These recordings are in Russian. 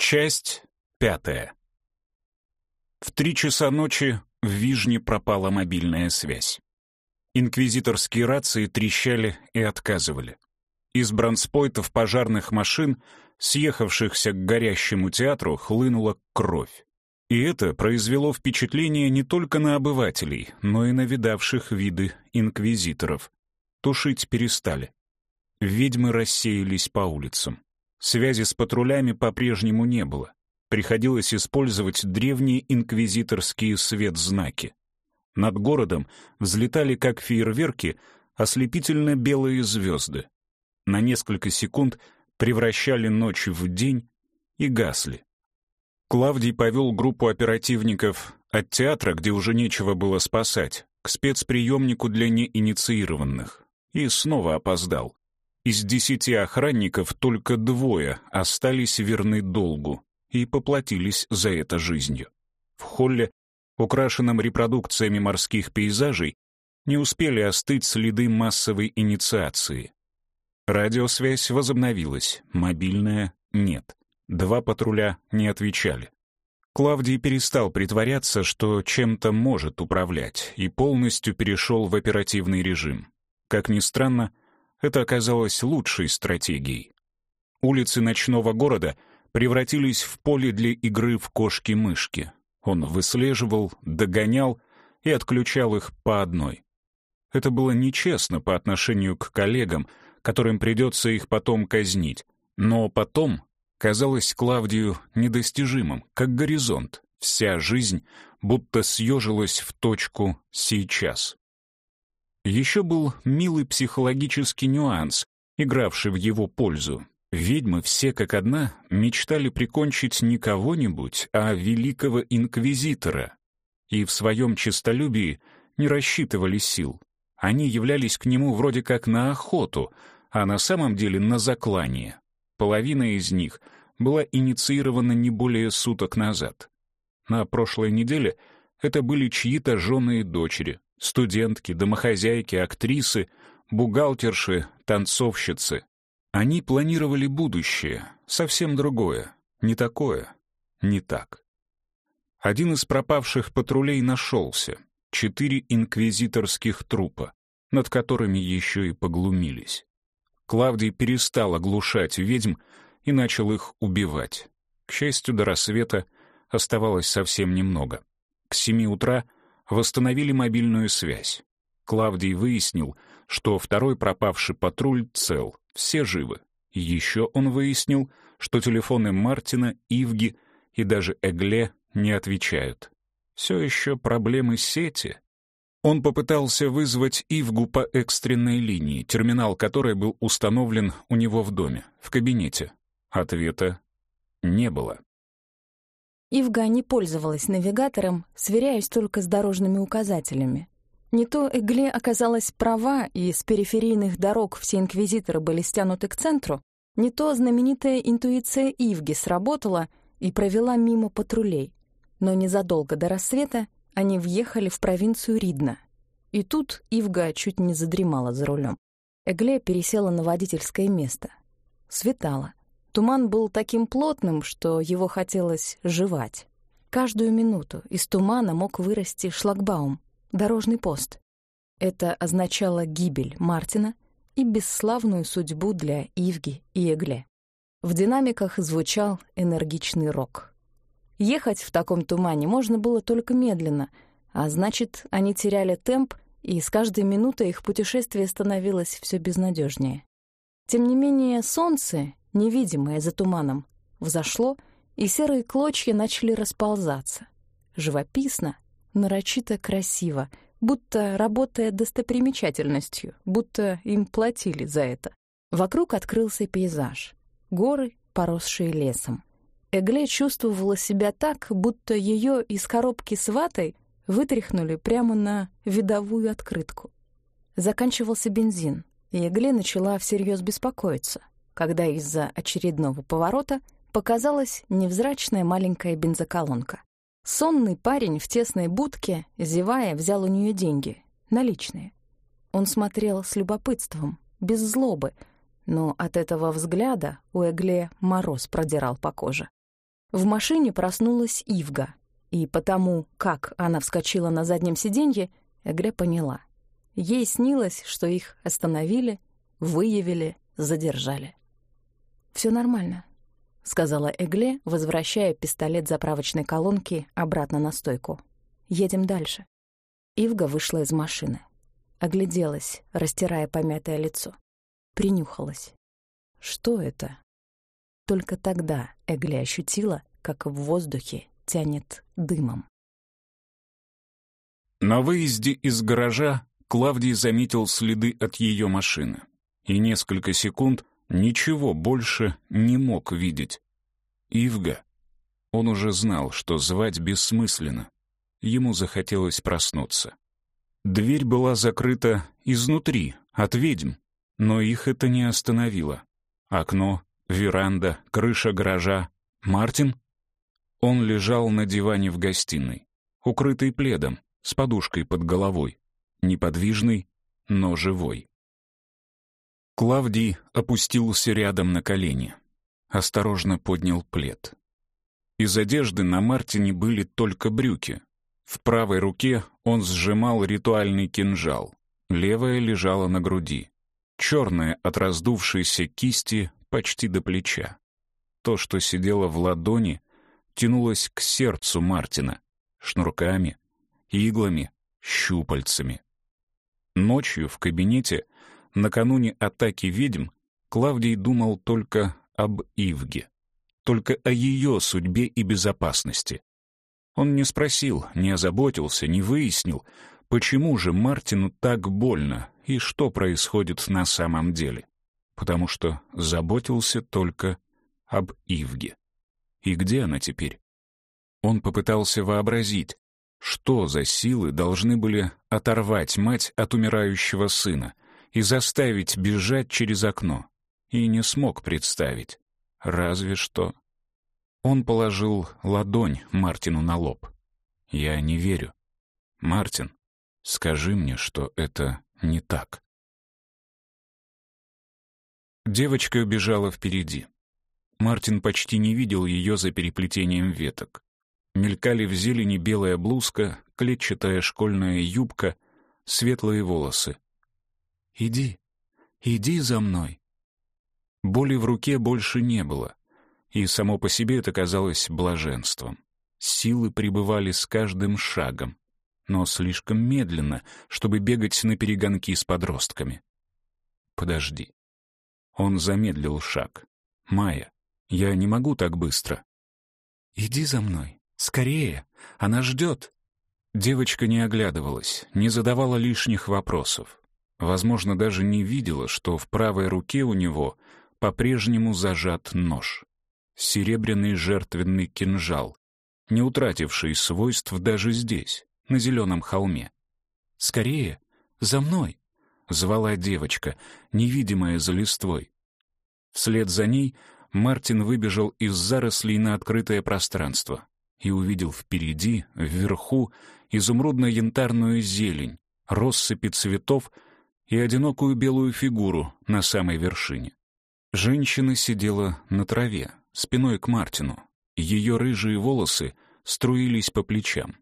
Часть пятая. В три часа ночи в Вижне пропала мобильная связь. Инквизиторские рации трещали и отказывали. Из бронспойтов пожарных машин, съехавшихся к горящему театру, хлынула кровь. И это произвело впечатление не только на обывателей, но и на видавших виды инквизиторов. Тушить перестали. Ведьмы рассеялись по улицам. Связи с патрулями по-прежнему не было. Приходилось использовать древние инквизиторские светзнаки. Над городом взлетали, как фейерверки, ослепительно белые звезды. На несколько секунд превращали ночь в день и гасли. Клавдий повел группу оперативников от театра, где уже нечего было спасать, к спецприемнику для неинициированных. И снова опоздал. Из десяти охранников только двое остались верны долгу и поплатились за это жизнью. В холле, украшенном репродукциями морских пейзажей, не успели остыть следы массовой инициации. Радиосвязь возобновилась, мобильная — нет. Два патруля не отвечали. Клавдий перестал притворяться, что чем-то может управлять, и полностью перешел в оперативный режим. Как ни странно, это оказалось лучшей стратегией. Улицы ночного города превратились в поле для игры в кошки-мышки. Он выслеживал, догонял и отключал их по одной. Это было нечестно по отношению к коллегам, которым придется их потом казнить. Но потом казалось Клавдию недостижимым, как горизонт. Вся жизнь будто съежилась в точку «сейчас». Еще был милый психологический нюанс, игравший в его пользу. Ведьмы все как одна мечтали прикончить не кого-нибудь, а великого инквизитора. И в своем честолюбии не рассчитывали сил. Они являлись к нему вроде как на охоту, а на самом деле на заклание. Половина из них была инициирована не более суток назад. На прошлой неделе это были чьи-то жены и дочери, студентки, домохозяйки, актрисы, бухгалтерши, танцовщицы. Они планировали будущее, совсем другое, не такое, не так. Один из пропавших патрулей нашелся, четыре инквизиторских трупа, над которыми еще и поглумились. Клавдий перестал оглушать ведьм и начал их убивать. К счастью, до рассвета оставалось совсем немного. К семи утра — восстановили мобильную связь. Клавдий выяснил, что второй пропавший патруль цел, все живы. еще он выяснил, что телефоны Мартина, Ивги и даже Эгле не отвечают. Все еще проблемы сети. Он попытался вызвать Ивгу по экстренной линии, терминал которой был установлен у него в доме, в кабинете. Ответа не было. Ивга не пользовалась навигатором, сверяясь только с дорожными указателями. Не то Эгле оказалась права, и с периферийных дорог все инквизиторы были стянуты к центру, не то знаменитая интуиция Ивги сработала и провела мимо патрулей. Но незадолго до рассвета они въехали в провинцию Ридна. И тут Ивга чуть не задремала за рулем. Эгле пересела на водительское место. Светало. Туман был таким плотным, что его хотелось жевать. Каждую минуту из тумана мог вырасти шлагбаум, дорожный пост. Это означало гибель Мартина и бесславную судьбу для Ивги и Эгле. В динамиках звучал энергичный рок. Ехать в таком тумане можно было только медленно, а значит, они теряли темп, и с каждой минутой их путешествие становилось все безнадежнее. Тем не менее, солнце невидимое за туманом, взошло, и серые клочья начали расползаться. Живописно, нарочито красиво, будто работая достопримечательностью, будто им платили за это. Вокруг открылся пейзаж. Горы, поросшие лесом. Эгле чувствовала себя так, будто ее из коробки с ватой вытряхнули прямо на видовую открытку. Заканчивался бензин, и Эгле начала всерьез беспокоиться когда из-за очередного поворота показалась невзрачная маленькая бензоколонка. Сонный парень в тесной будке, зевая, взял у нее деньги, наличные. Он смотрел с любопытством, без злобы, но от этого взгляда у Эгле мороз продирал по коже. В машине проснулась Ивга, и потому, как она вскочила на заднем сиденье, Эгре поняла. Ей снилось, что их остановили, выявили, задержали. Все нормально», — сказала Эгле, возвращая пистолет заправочной колонки обратно на стойку. «Едем дальше». Ивга вышла из машины. Огляделась, растирая помятое лицо. Принюхалась. Что это? Только тогда Эгле ощутила, как в воздухе тянет дымом. На выезде из гаража Клавдий заметил следы от ее машины и несколько секунд ничего больше не мог видеть. Ивга. Он уже знал, что звать бессмысленно. Ему захотелось проснуться. Дверь была закрыта изнутри, от ведьм, но их это не остановило. Окно, веранда, крыша гаража. Мартин? Он лежал на диване в гостиной, укрытый пледом, с подушкой под головой, неподвижный, но живой. Клавдий опустился рядом на колени, осторожно поднял плед. Из одежды на Мартине были только брюки. В правой руке он сжимал ритуальный кинжал, левая лежала на груди, черная от раздувшейся кисти почти до плеча. То, что сидело в ладони, тянулось к сердцу Мартина, шнурками, иглами, щупальцами. Ночью в кабинете, накануне атаки ведьм, Клавдий думал только об Ивге, только о ее судьбе и безопасности. Он не спросил, не озаботился, не выяснил, почему же Мартину так больно и что происходит на самом деле. Потому что заботился только об Ивге. И где она теперь? Он попытался вообразить, что за силы должны были оторвать мать от умирающего сына и заставить бежать через окно? И не смог представить. Разве что... Он положил ладонь Мартину на лоб. «Я не верю. Мартин, скажи мне, что это не так». Девочка бежала впереди. Мартин почти не видел ее за переплетением веток. Мелькали в зелени белая блузка, клетчатая школьная юбка, светлые волосы. «Иди, иди за мной». Боли в руке больше не было, и само по себе это казалось блаженством. Силы пребывали с каждым шагом, но слишком медленно, чтобы бегать на перегонки с подростками. «Подожди». Он замедлил шаг. «Майя, я не могу так быстро». «Иди за мной». Скорее! Она ждет!» Девочка не оглядывалась, не задавала лишних вопросов. Возможно, даже не видела, что в правой руке у него по-прежнему зажат нож. Серебряный жертвенный кинжал, не утративший свойств даже здесь, на зеленом холме. «Скорее! За мной!» — звала девочка, невидимая за листвой. Вслед за ней Мартин выбежал из зарослей на открытое пространство и увидел впереди, вверху, изумрудно-янтарную зелень, россыпи цветов и одинокую белую фигуру на самой вершине. Женщина сидела на траве, спиной к Мартину. Ее рыжие волосы струились по плечам.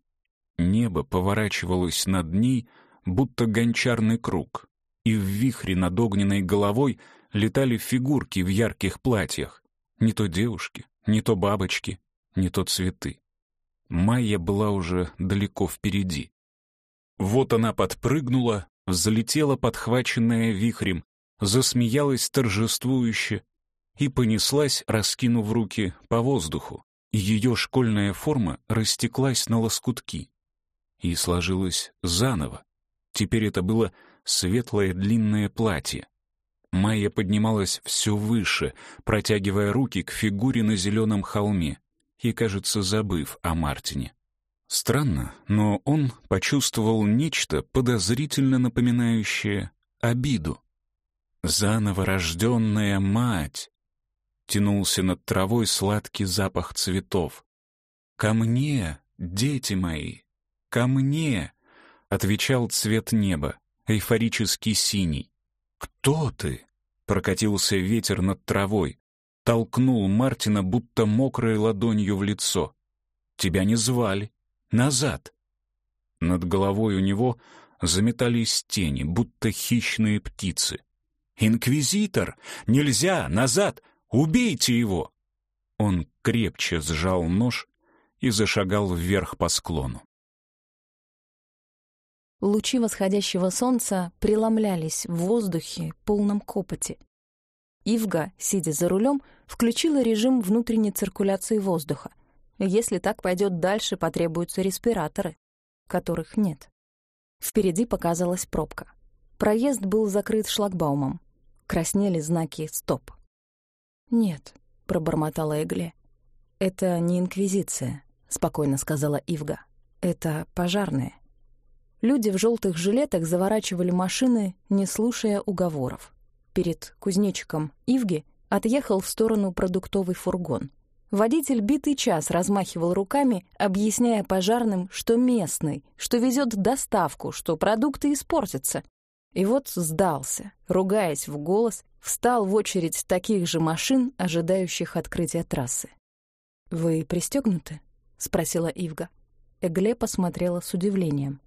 Небо поворачивалось над ней, будто гончарный круг, и в вихре над огненной головой летали фигурки в ярких платьях. Не то девушки, не то бабочки, не то цветы. Майя была уже далеко впереди. Вот она подпрыгнула, взлетела, подхваченная вихрем, засмеялась торжествующе и понеслась, раскинув руки по воздуху. Ее школьная форма растеклась на лоскутки и сложилась заново. Теперь это было светлое длинное платье. Майя поднималась все выше, протягивая руки к фигуре на зеленом холме и, кажется, забыв о Мартине. Странно, но он почувствовал нечто подозрительно напоминающее обиду. «Заново рожденная мать!» Тянулся над травой сладкий запах цветов. «Ко мне, дети мои! Ко мне!» — отвечал цвет неба, эйфорически синий. «Кто ты?» — прокатился ветер над травой. толкнул Мартина будто мокрой ладонью в лицо. «Тебя не звали. Назад!» Над головой у него заметались тени, будто хищные птицы. «Инквизитор! Нельзя! Назад! Убейте его!» Он крепче сжал нож и зашагал вверх по склону. Лучи восходящего солнца преломлялись в воздухе, полном копоти. Ивга, сидя за рулем, включила режим внутренней циркуляции воздуха. Если так пойдет дальше, потребуются респираторы, которых нет. Впереди показалась пробка. Проезд был закрыт шлагбаумом. Краснели знаки «Стоп». «Нет», — пробормотала Эгле. «Это не инквизиция», — спокойно сказала Ивга. «Это пожарные». Люди в желтых жилетах заворачивали машины, не слушая уговоров. Перед кузнечиком Ивги отъехал в сторону продуктовый фургон. Водитель битый час размахивал руками, объясняя пожарным, что местный, что везет доставку, что продукты испортятся. И вот сдался, ругаясь в голос, встал в очередь таких же машин, ожидающих открытия трассы. «Вы пристегнуты?» — спросила Ивга. Эгле посмотрела с удивлением.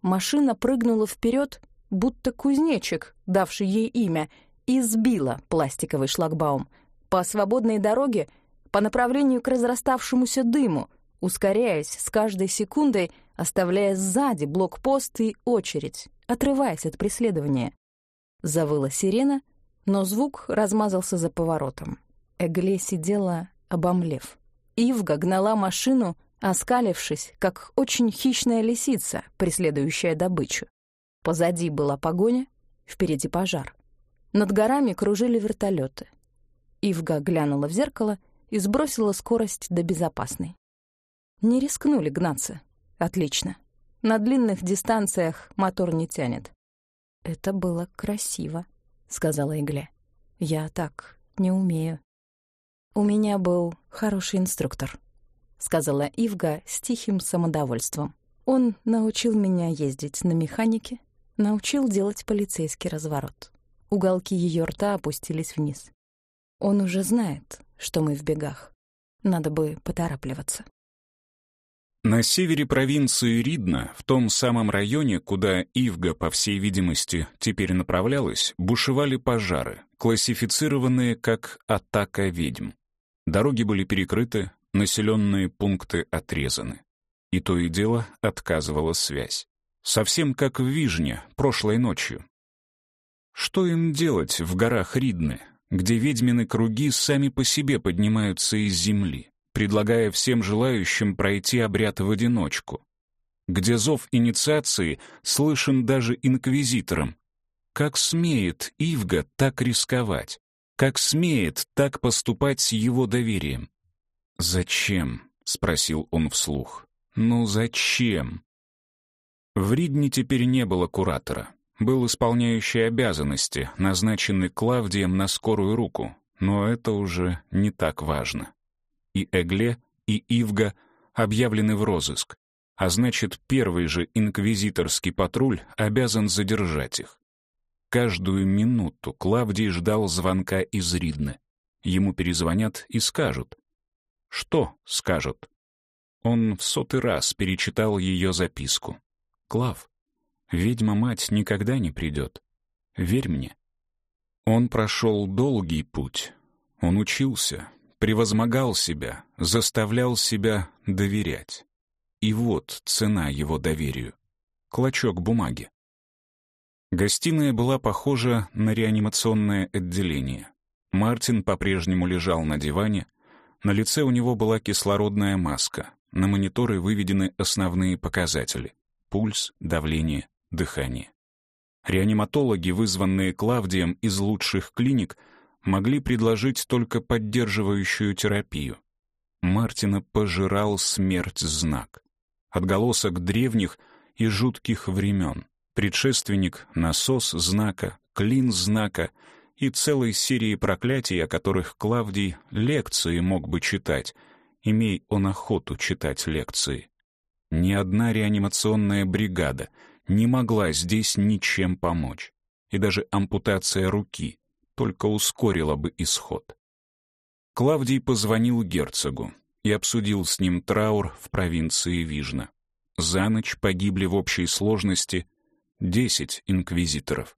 Машина прыгнула вперед, будто кузнечик, давший ей имя, и сбила пластиковый шлагбаум. По свободной дороге по направлению к разраставшемуся дыму, ускоряясь с каждой секундой, оставляя сзади блокпост и очередь, отрываясь от преследования. Завыла сирена, но звук размазался за поворотом. Эгле сидела, обомлев. Ивга гнала машину, оскалившись, как очень хищная лисица, преследующая добычу. Позади была погоня, впереди пожар. Над горами кружили вертолеты. Ивга глянула в зеркало и сбросила скорость до безопасной. Не рискнули гнаться. Отлично. На длинных дистанциях мотор не тянет. «Это было красиво», — сказала Игле. «Я так не умею». «У меня был хороший инструктор», — сказала Ивга с тихим самодовольством. «Он научил меня ездить на механике, научил делать полицейский разворот». Уголки ее рта опустились вниз. Он уже знает, что мы в бегах. Надо бы поторапливаться. На севере провинции Ридна, в том самом районе, куда Ивга, по всей видимости, теперь направлялась, бушевали пожары, классифицированные как «атака ведьм». Дороги были перекрыты, населенные пункты отрезаны. И то и дело отказывала связь. Совсем как в Вижне, прошлой ночью. Что им делать в горах Ридны, где ведьмины круги сами по себе поднимаются из земли, предлагая всем желающим пройти обряд в одиночку, где зов инициации слышен даже инквизитором. Как смеет Ивга так рисковать? Как смеет так поступать с его доверием? «Зачем?» — спросил он вслух. «Ну зачем?» В Ридне теперь не было куратора был исполняющий обязанности, назначенный Клавдием на скорую руку, но это уже не так важно. И Эгле, и Ивга объявлены в розыск, а значит, первый же инквизиторский патруль обязан задержать их. Каждую минуту Клавдий ждал звонка из Ридны. Ему перезвонят и скажут. Что скажут? Он в сотый раз перечитал ее записку. «Клав, ведьма-мать никогда не придет. Верь мне. Он прошел долгий путь. Он учился, превозмогал себя, заставлял себя доверять. И вот цена его доверию. Клочок бумаги. Гостиная была похожа на реанимационное отделение. Мартин по-прежнему лежал на диване, на лице у него была кислородная маска, на мониторы выведены основные показатели — пульс, давление, дыхание. Реаниматологи, вызванные Клавдием из лучших клиник, могли предложить только поддерживающую терапию. Мартина пожирал смерть знак. Отголосок древних и жутких времен. Предшественник — насос знака, клин знака и целой серии проклятий, о которых Клавдий лекции мог бы читать, имей он охоту читать лекции. Ни одна реанимационная бригада — не могла здесь ничем помочь. И даже ампутация руки только ускорила бы исход. Клавдий позвонил герцогу и обсудил с ним траур в провинции Вижна. За ночь погибли в общей сложности 10 инквизиторов.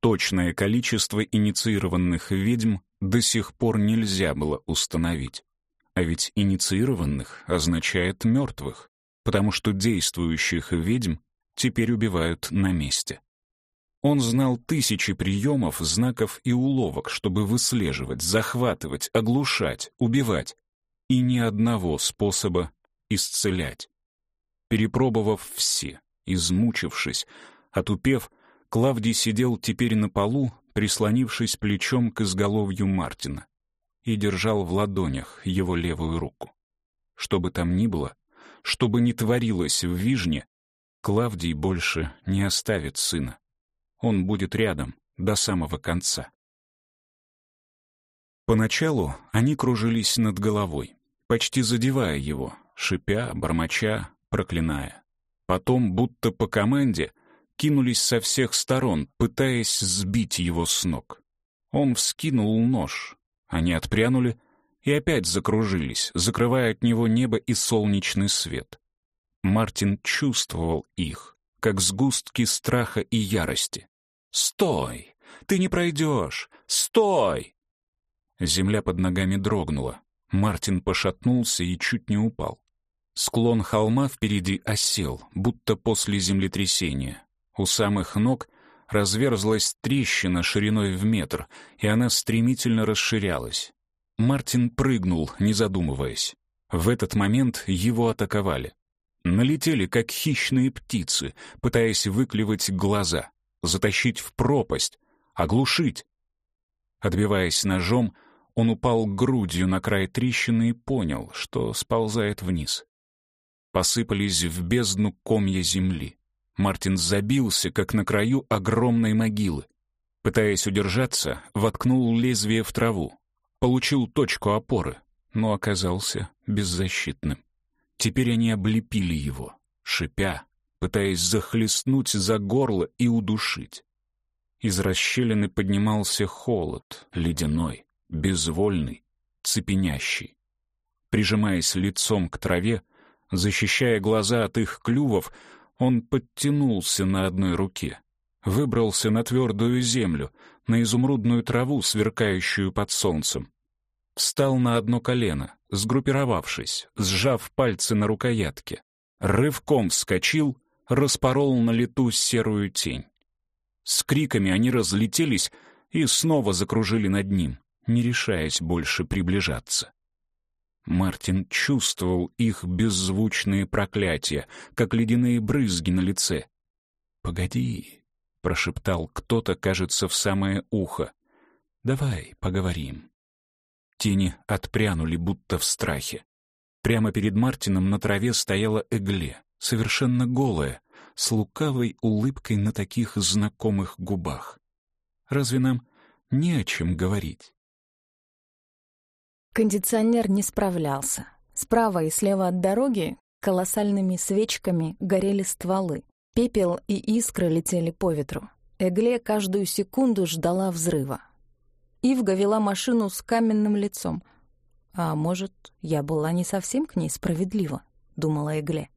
Точное количество инициированных ведьм до сих пор нельзя было установить. А ведь инициированных означает мертвых, потому что действующих ведьм теперь убивают на месте. Он знал тысячи приемов, знаков и уловок, чтобы выслеживать, захватывать, оглушать, убивать, и ни одного способа исцелять. Перепробовав все, измучившись, отупев, Клавдий сидел теперь на полу, прислонившись плечом к изголовью Мартина, и держал в ладонях его левую руку. Что бы там ни было, что бы ни творилось в Вижне, Клавдий больше не оставит сына. Он будет рядом до самого конца. Поначалу они кружились над головой, почти задевая его, шипя, бормоча, проклиная. Потом, будто по команде, кинулись со всех сторон, пытаясь сбить его с ног. Он вскинул нож. Они отпрянули и опять закружились, закрывая от него небо и солнечный свет. Мартин чувствовал их, как сгустки страха и ярости. «Стой! Ты не пройдешь! Стой!» Земля под ногами дрогнула. Мартин пошатнулся и чуть не упал. Склон холма впереди осел, будто после землетрясения. У самых ног разверзлась трещина шириной в метр, и она стремительно расширялась. Мартин прыгнул, не задумываясь. В этот момент его атаковали. Налетели, как хищные птицы, пытаясь выклевать глаза, затащить в пропасть, оглушить. Отбиваясь ножом, он упал грудью на край трещины и понял, что сползает вниз посыпались в бездну комья земли. Мартин забился, как на краю огромной могилы. Пытаясь удержаться, воткнул лезвие в траву. Получил точку опоры, но оказался беззащитным. Теперь они облепили его, шипя, пытаясь захлестнуть за горло и удушить. Из расщелины поднимался холод, ледяной, безвольный, цепенящий. Прижимаясь лицом к траве, Защищая глаза от их клювов, он подтянулся на одной руке, выбрался на твердую землю, на изумрудную траву, сверкающую под солнцем. Встал на одно колено, сгруппировавшись, сжав пальцы на рукоятке. Рывком вскочил, распорол на лету серую тень. С криками они разлетелись и снова закружили над ним, не решаясь больше приближаться. Мартин чувствовал их беззвучные проклятия, как ледяные брызги на лице. «Погоди», — прошептал кто-то, кажется, в самое ухо. «Давай поговорим». Тени отпрянули, будто в страхе. Прямо перед Мартином на траве стояла Эгле, совершенно голая, с лукавой улыбкой на таких знакомых губах. Разве нам не о чем говорить? Кондиционер не справлялся. Справа и слева от дороги колоссальными свечками горели стволы. Пепел и искры летели по ветру. Эгле каждую секунду ждала взрыва. Ивга вела машину с каменным лицом. «А может, я была не совсем к ней справедлива?» — думала Эгле.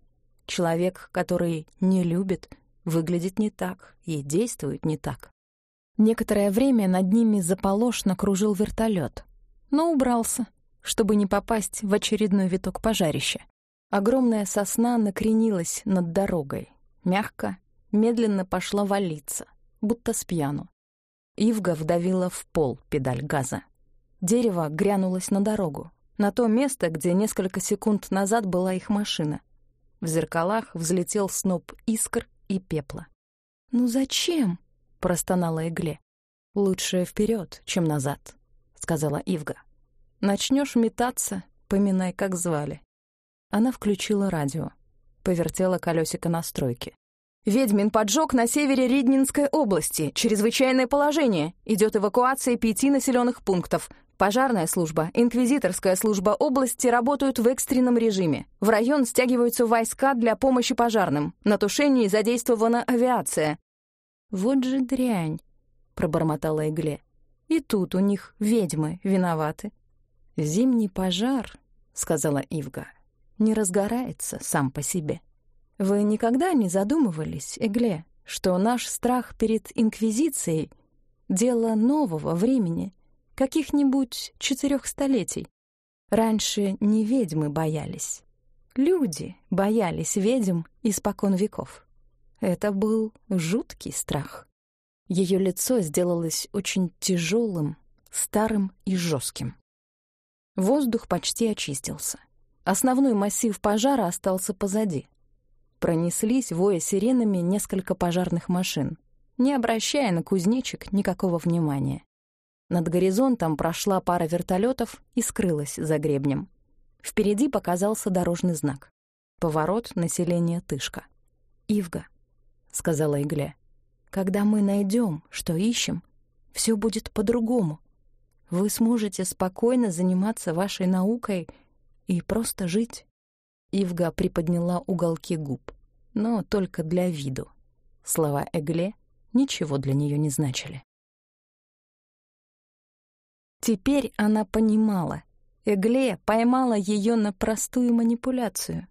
«Человек, который не любит, выглядит не так и действует не так». Некоторое время над ними заполошно кружил вертолет но убрался, чтобы не попасть в очередной виток пожарища. Огромная сосна накренилась над дорогой, мягко, медленно пошла валиться, будто с пьяну. Ивга вдавила в пол педаль газа. Дерево грянулось на дорогу, на то место, где несколько секунд назад была их машина. В зеркалах взлетел сноп искр и пепла. «Ну зачем?» — простонала Игле. «Лучше вперед, чем назад», — сказала Ивга. «Начнешь метаться, поминай, как звали». Она включила радио, повертела колесико настройки. «Ведьмин поджог на севере Риднинской области. Чрезвычайное положение. Идет эвакуация пяти населенных пунктов. Пожарная служба, инквизиторская служба области работают в экстренном режиме. В район стягиваются войска для помощи пожарным. На тушении задействована авиация». «Вот же дрянь», — пробормотала Игле. И тут у них ведьмы виноваты. «Зимний пожар», — сказала Ивга, — «не разгорается сам по себе. Вы никогда не задумывались, Эгле, что наш страх перед Инквизицией — дело нового времени, каких-нибудь четырех столетий? Раньше не ведьмы боялись. Люди боялись ведьм испокон веков. Это был жуткий страх. Ее лицо сделалось очень тяжелым, старым и жестким. Воздух почти очистился. Основной массив пожара остался позади. Пронеслись, воя сиренами, несколько пожарных машин, не обращая на кузнечик никакого внимания. Над горизонтом прошла пара вертолетов и скрылась за гребнем. Впереди показался дорожный знак. Поворот населения Тышка. «Ивга», — сказала Игле, — «когда мы найдем, что ищем, все будет по-другому. Вы сможете спокойно заниматься вашей наукой и просто жить». Ивга приподняла уголки губ, но только для виду. Слова Эгле ничего для нее не значили. Теперь она понимала. Эгле поймала ее на простую манипуляцию.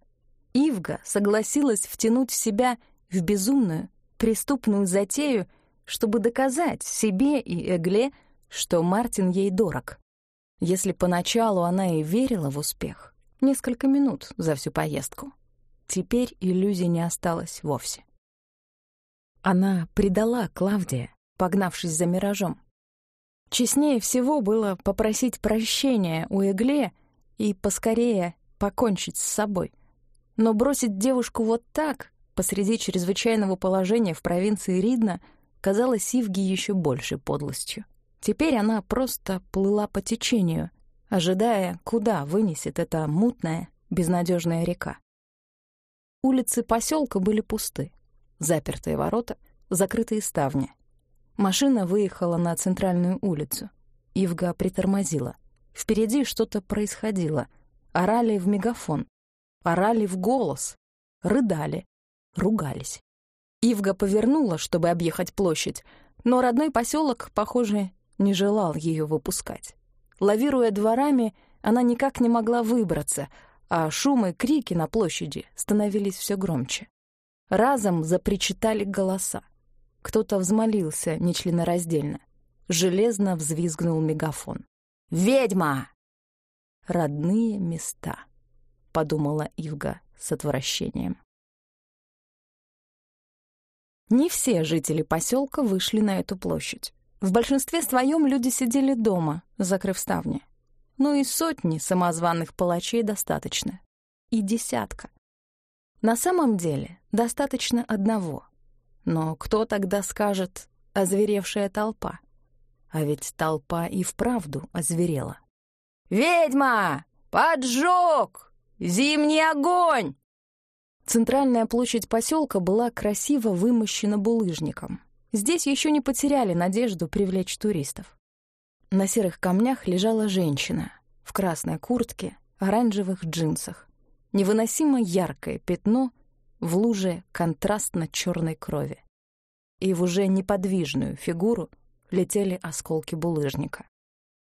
Ивга согласилась втянуть себя в безумную, преступную затею, чтобы доказать себе и Эгле, что Мартин ей дорог. Если поначалу она и верила в успех, несколько минут за всю поездку, теперь иллюзий не осталось вовсе. Она предала Клавдия, погнавшись за миражом. Честнее всего было попросить прощения у Эгле и поскорее покончить с собой. Но бросить девушку вот так, посреди чрезвычайного положения в провинции Ридна, казалось Ивге еще большей подлостью. Теперь она просто плыла по течению, ожидая, куда вынесет эта мутная, безнадежная река. Улицы поселка были пусты. Запертые ворота, закрытые ставни. Машина выехала на центральную улицу. Ивга притормозила. Впереди что-то происходило. Орали в мегафон. Орали в голос. Рыдали. Ругались. Ивга повернула, чтобы объехать площадь, но родной поселок, похоже, не желал ее выпускать. Лавируя дворами, она никак не могла выбраться, а шум и крики на площади становились все громче. Разом запричитали голоса. Кто-то взмолился нечленораздельно. Железно взвизгнул мегафон. «Ведьма!» «Родные места», — подумала Ивга с отвращением. Не все жители поселка вышли на эту площадь. В большинстве своем люди сидели дома, закрыв ставни. Но и сотни самозваных палачей достаточно. И десятка. На самом деле достаточно одного. Но кто тогда скажет «озверевшая толпа»? А ведь толпа и вправду озверела. «Ведьма! Поджог! Зимний огонь!» Центральная площадь поселка была красиво вымощена булыжником. Здесь еще не потеряли надежду привлечь туристов. На серых камнях лежала женщина в красной куртке, оранжевых джинсах. Невыносимо яркое пятно в луже контрастно-черной крови. И в уже неподвижную фигуру летели осколки булыжника.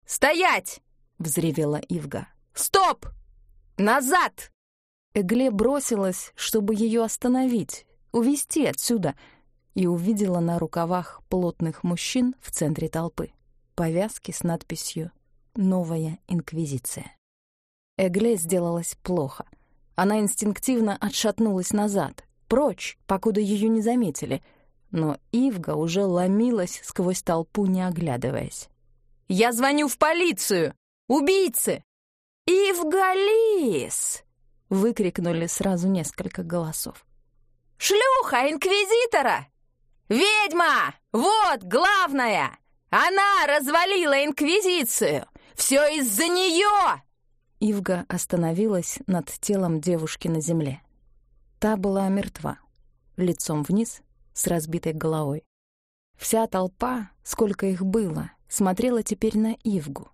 «Стоять!» — взревела Ивга. «Стоп! Назад!» Эгле бросилась, чтобы ее остановить, увести отсюда, и увидела на рукавах плотных мужчин в центре толпы повязки с надписью «Новая Инквизиция». Эгле сделалось плохо — она инстинктивно отшатнулась назад, прочь, покуда ее не заметили, но Ивга уже ломилась сквозь толпу, не оглядываясь. «Я звоню в полицию! Убийцы!» «Ивгалис!» — выкрикнули сразу несколько голосов. «Шлюха инквизитора! Ведьма! Вот главная! Она развалила инквизицию! Все из-за нее!» Ивга остановилась над телом девушки на земле. Та была мертва, лицом вниз, с разбитой головой. Вся толпа, сколько их было, смотрела теперь на Ивгу.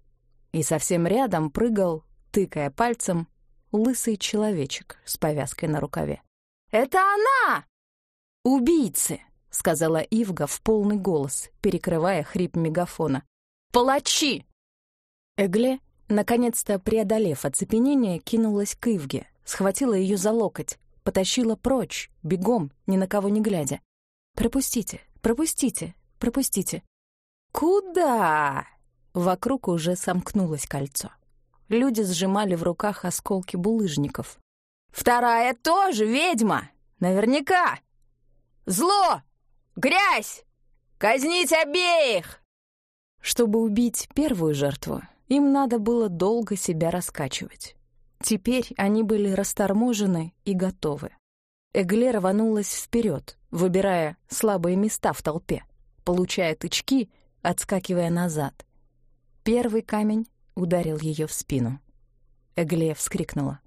И совсем рядом прыгал, тыкая пальцем, лысый человечек с повязкой на рукаве. «Это она!» «Убийцы!» — сказала Ивга в полный голос, перекрывая хрип мегафона. «Палачи!» Эгле наконец-то преодолев оцепенение, кинулась к Ивге, схватила ее за локоть, потащила прочь, бегом, ни на кого не глядя. «Пропустите, пропустите, пропустите». «Куда?» Вокруг уже сомкнулось кольцо. Люди сжимали в руках осколки булыжников. «Вторая тоже ведьма! Наверняка! Зло! Грязь! Казнить обеих!» Чтобы убить первую жертву, им надо было долго себя раскачивать. Теперь они были расторможены и готовы. Эгле рванулась вперед, выбирая слабые места в толпе, получая тычки, отскакивая назад. Первый камень ударил ее в спину. Эгле вскрикнула.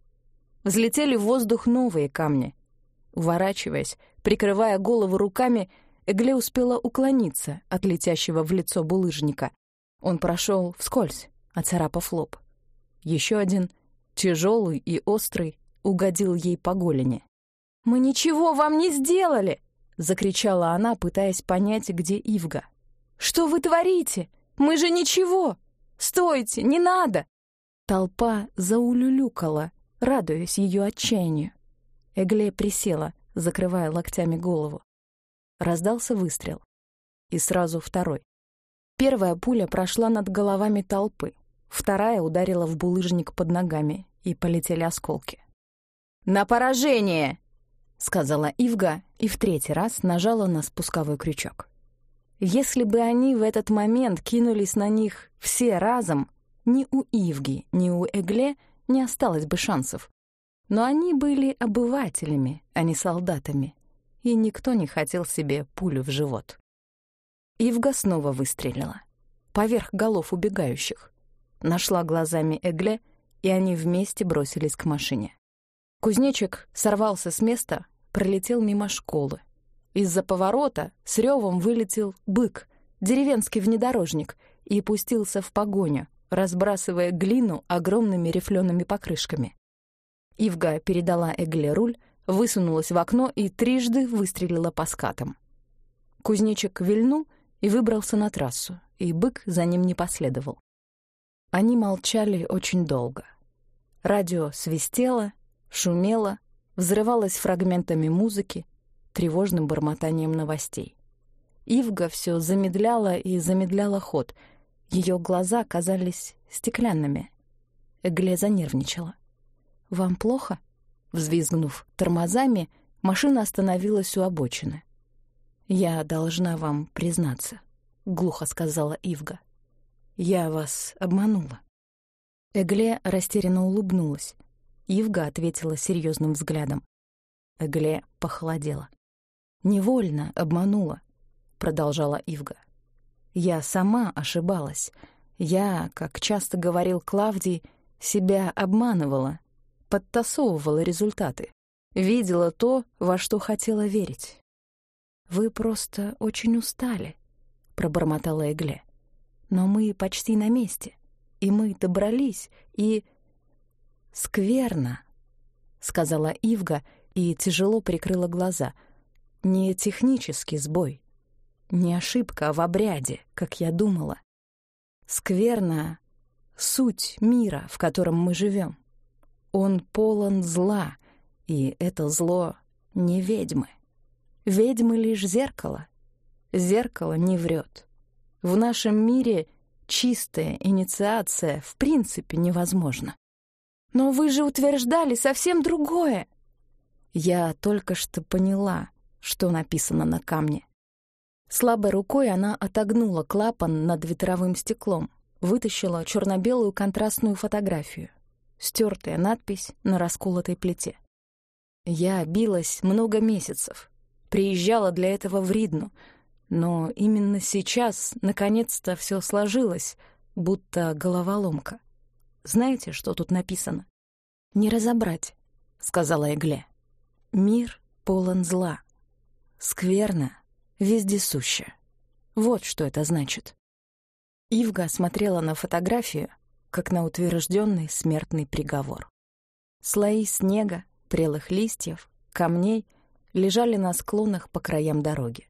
Взлетели в воздух новые камни. Уворачиваясь, прикрывая голову руками, Эгле успела уклониться от летящего в лицо булыжника. Он прошел вскользь, оцарапав лоб. Еще один, тяжелый и острый, угодил ей по голени. «Мы ничего вам не сделали!» — закричала она, пытаясь понять, где Ивга. «Что вы творите? Мы же ничего! Стойте, не надо!» Толпа заулюлюкала, радуясь ее отчаянию. Эгле присела, закрывая локтями голову. Раздался выстрел. И сразу второй. Первая пуля прошла над головами толпы, вторая ударила в булыжник под ногами, и полетели осколки. «На поражение!» — сказала Ивга и в третий раз нажала на спусковой крючок. Если бы они в этот момент кинулись на них все разом, ни у Ивги, ни у Эгле не осталось бы шансов. Но они были обывателями, а не солдатами, и никто не хотел себе пулю в живот. Ивга снова выстрелила. Поверх голов убегающих. Нашла глазами Эгле, и они вместе бросились к машине. Кузнечик сорвался с места, пролетел мимо школы. Из-за поворота с ревом вылетел бык, деревенский внедорожник, и пустился в погоню, разбрасывая глину огромными рифлеными покрышками. Ивга передала Эгле руль, высунулась в окно и трижды выстрелила по скатам. Кузнечик вильнул и выбрался на трассу, и бык за ним не последовал. Они молчали очень долго. Радио свистело, шумело, взрывалось фрагментами музыки, тревожным бормотанием новостей. Ивга все замедляла и замедляла ход. Ее глаза казались стеклянными. Эгле занервничала. «Вам плохо?» Взвизгнув тормозами, машина остановилась у обочины. «Я должна вам признаться», — глухо сказала Ивга. «Я вас обманула». Эгле растерянно улыбнулась. Ивга ответила серьезным взглядом. Эгле похолодела. «Невольно обманула», — продолжала Ивга. «Я сама ошибалась. Я, как часто говорил Клавдий, себя обманывала, подтасовывала результаты, видела то, во что хотела верить». «Вы просто очень устали», — пробормотала Эгле. «Но мы почти на месте, и мы добрались, и...» «Скверно», — сказала Ивга и тяжело прикрыла глаза — не технический сбой, не ошибка в обряде, как я думала. Скверна суть мира, в котором мы живем. Он полон зла, и это зло не ведьмы. Ведьмы лишь зеркало. Зеркало не врет. В нашем мире чистая инициация в принципе невозможна. Но вы же утверждали совсем другое. Я только что поняла, что написано на камне. Слабой рукой она отогнула клапан над ветровым стеклом, вытащила черно-белую контрастную фотографию, стертая надпись на расколотой плите. Я билась много месяцев, приезжала для этого в Ридну, но именно сейчас, наконец-то, все сложилось, будто головоломка. Знаете, что тут написано? «Не разобрать», — сказала Эгле. «Мир полон зла, скверно, вездесуще. Вот что это значит. Ивга смотрела на фотографию, как на утвержденный смертный приговор. Слои снега, прелых листьев, камней лежали на склонах по краям дороги.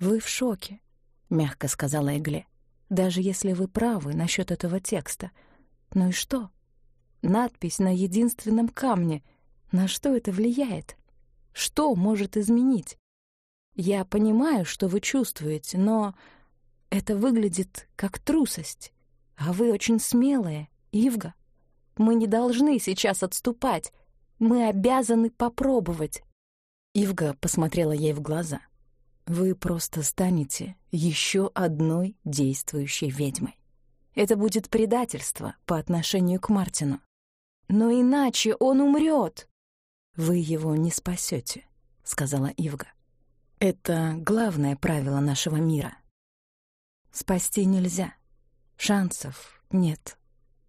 «Вы в шоке», — мягко сказала Эгле. «Даже если вы правы насчет этого текста. Ну и что? Надпись на единственном камне. На что это влияет? Что может изменить? Я понимаю, что вы чувствуете, но это выглядит как трусость. А вы очень смелые, Ивга. Мы не должны сейчас отступать. Мы обязаны попробовать. Ивга посмотрела ей в глаза. Вы просто станете еще одной действующей ведьмой. Это будет предательство по отношению к Мартину. Но иначе он умрет. Вы его не спасете, сказала Ивга. Это главное правило нашего мира. Спасти нельзя. Шансов нет.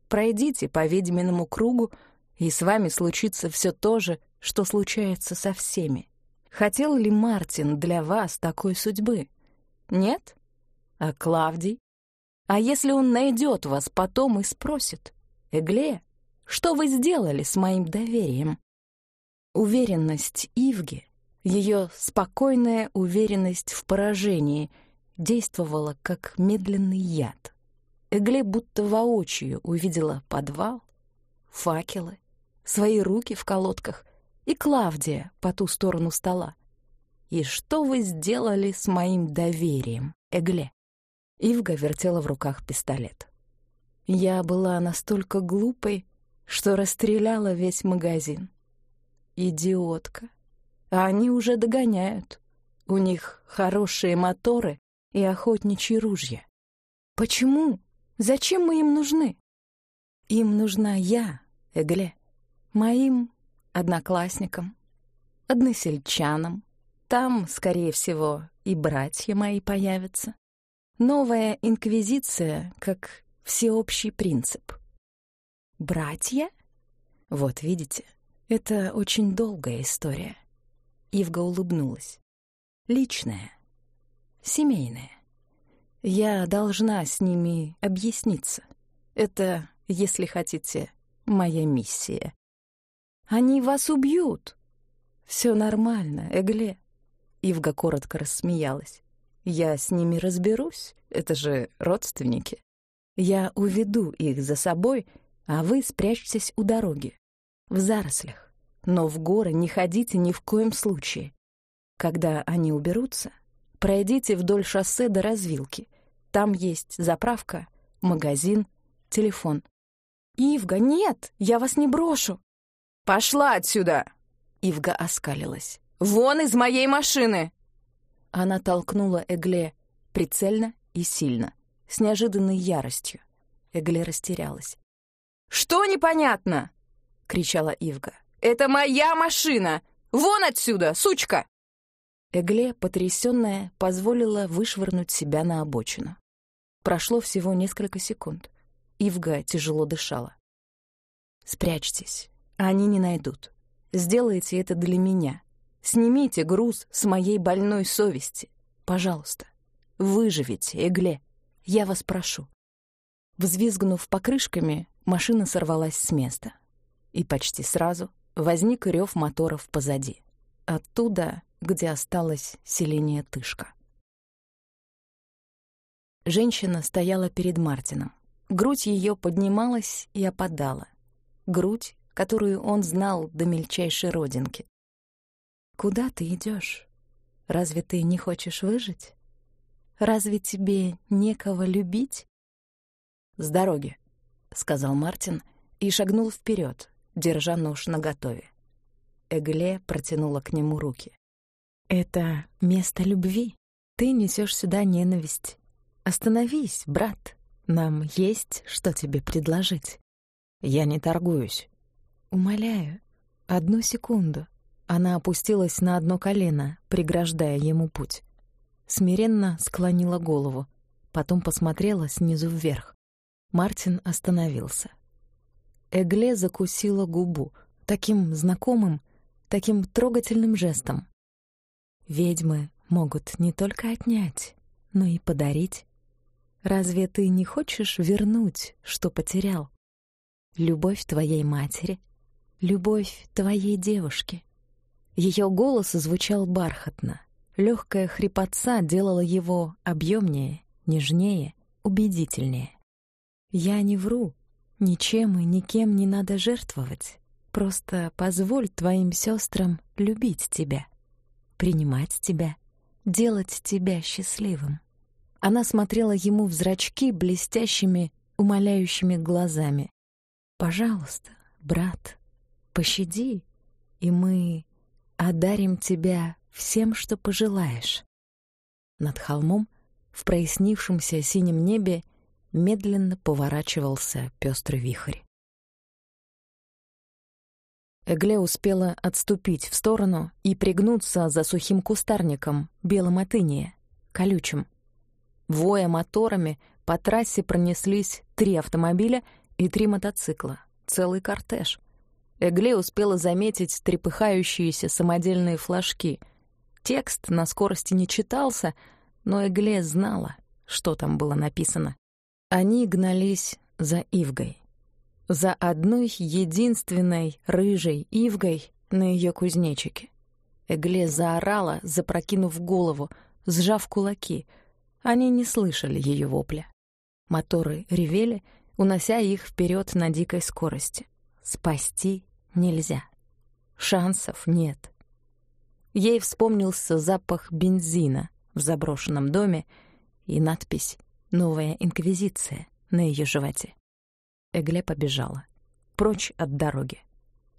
Пройдите по ведьминому кругу, и с вами случится все то же, что случается со всеми. Хотел ли Мартин для вас такой судьбы? Нет? А Клавдий? А если он найдет вас потом и спросит, «Эгле, что вы сделали с моим доверием?» Уверенность Ивги, ее спокойная уверенность в поражении действовала как медленный яд. Эгле будто воочию увидела подвал, факелы, свои руки в колодках и Клавдия по ту сторону стола. «И что вы сделали с моим доверием, Эгле?» Ивга вертела в руках пистолет. Я была настолько глупой, что расстреляла весь магазин. Идиотка. А они уже догоняют. У них хорошие моторы и охотничьи ружья. Почему? Зачем мы им нужны? Им нужна я, Эгле. Моим одноклассникам, односельчанам. Там, скорее всего, и братья мои появятся. Новая инквизиция как всеобщий принцип. Братья? Вот видите, это очень долгая история. Ивга улыбнулась. Личная, семейная. Я должна с ними объясниться. Это, если хотите, моя миссия. Они вас убьют. Все нормально, Эгле. Ивга коротко рассмеялась. Я с ними разберусь, это же родственники. Я уведу их за собой, а вы спрячьтесь у дороги, в зарослях. Но в горы не ходите ни в коем случае. Когда они уберутся, пройдите вдоль шоссе до развилки. Там есть заправка, магазин, телефон. «Ивга, нет, я вас не брошу!» «Пошла отсюда!» Ивга оскалилась. «Вон из моей машины!» Она толкнула Эгле прицельно и сильно, с неожиданной яростью. Эгле растерялась. «Что непонятно?» — кричала Ивга. «Это моя машина! Вон отсюда, сучка!» Эгле, потрясённая, позволила вышвырнуть себя на обочину. Прошло всего несколько секунд. Ивга тяжело дышала. «Спрячьтесь, они не найдут. Сделайте это для меня. Снимите груз с моей больной совести. Пожалуйста. Выживите, Эгле. Я вас прошу». Взвизгнув покрышками, машина сорвалась с места. И почти сразу возник рев моторов позади. Оттуда, где осталась селение Тышка. Женщина стояла перед Мартином. Грудь ее поднималась и опадала. Грудь, которую он знал до мельчайшей родинки. «Куда ты идешь? Разве ты не хочешь выжить? Разве тебе некого любить?» «С дороги», — сказал Мартин и шагнул вперед, держа нож наготове. Эгле протянула к нему руки. «Это место любви. Ты несешь сюда ненависть. Остановись, брат. Нам есть что тебе предложить». «Я не торгуюсь», «Умоляю, одну секунду». Она опустилась на одно колено, преграждая ему путь. Смиренно склонила голову, потом посмотрела снизу вверх. Мартин остановился. Эгле закусила губу таким знакомым, таким трогательным жестом. Ведьмы могут не только отнять, но и подарить. Разве ты не хочешь вернуть, что потерял? Любовь твоей матери, любовь твоей девушки. Ее голос звучал бархатно. Легкая хрипотца делала его объемнее, нежнее, убедительнее. Я не вру. Ничем и никем не надо жертвовать. Просто позволь твоим сестрам любить тебя, принимать тебя, делать тебя счастливым. Она смотрела ему в зрачки блестящими, умоляющими глазами. «Пожалуйста, брат, пощади, и мы одарим тебя всем, что пожелаешь». Над холмом, в прояснившемся синем небе, медленно поворачивался пёстрый вихрь. Эгле успела отступить в сторону и пригнуться за сухим кустарником, белым от иния, колючим. Воя моторами, по трассе пронеслись три автомобиля и три мотоцикла, целый кортеж. Эгле успела заметить трепыхающиеся самодельные флажки. Текст на скорости не читался, но Эгле знала, что там было написано. Они гнались за Ивгой. За одной единственной рыжей Ивгой на ее кузнечике. Эгле заорала, запрокинув голову, сжав кулаки. Они не слышали ее вопля. Моторы ревели, унося их вперед на дикой скорости. Спасти нельзя. Шансов нет. Ей вспомнился запах бензина в заброшенном доме и надпись Новая инквизиция на ее животе. Эгле побежала. Прочь от дороги.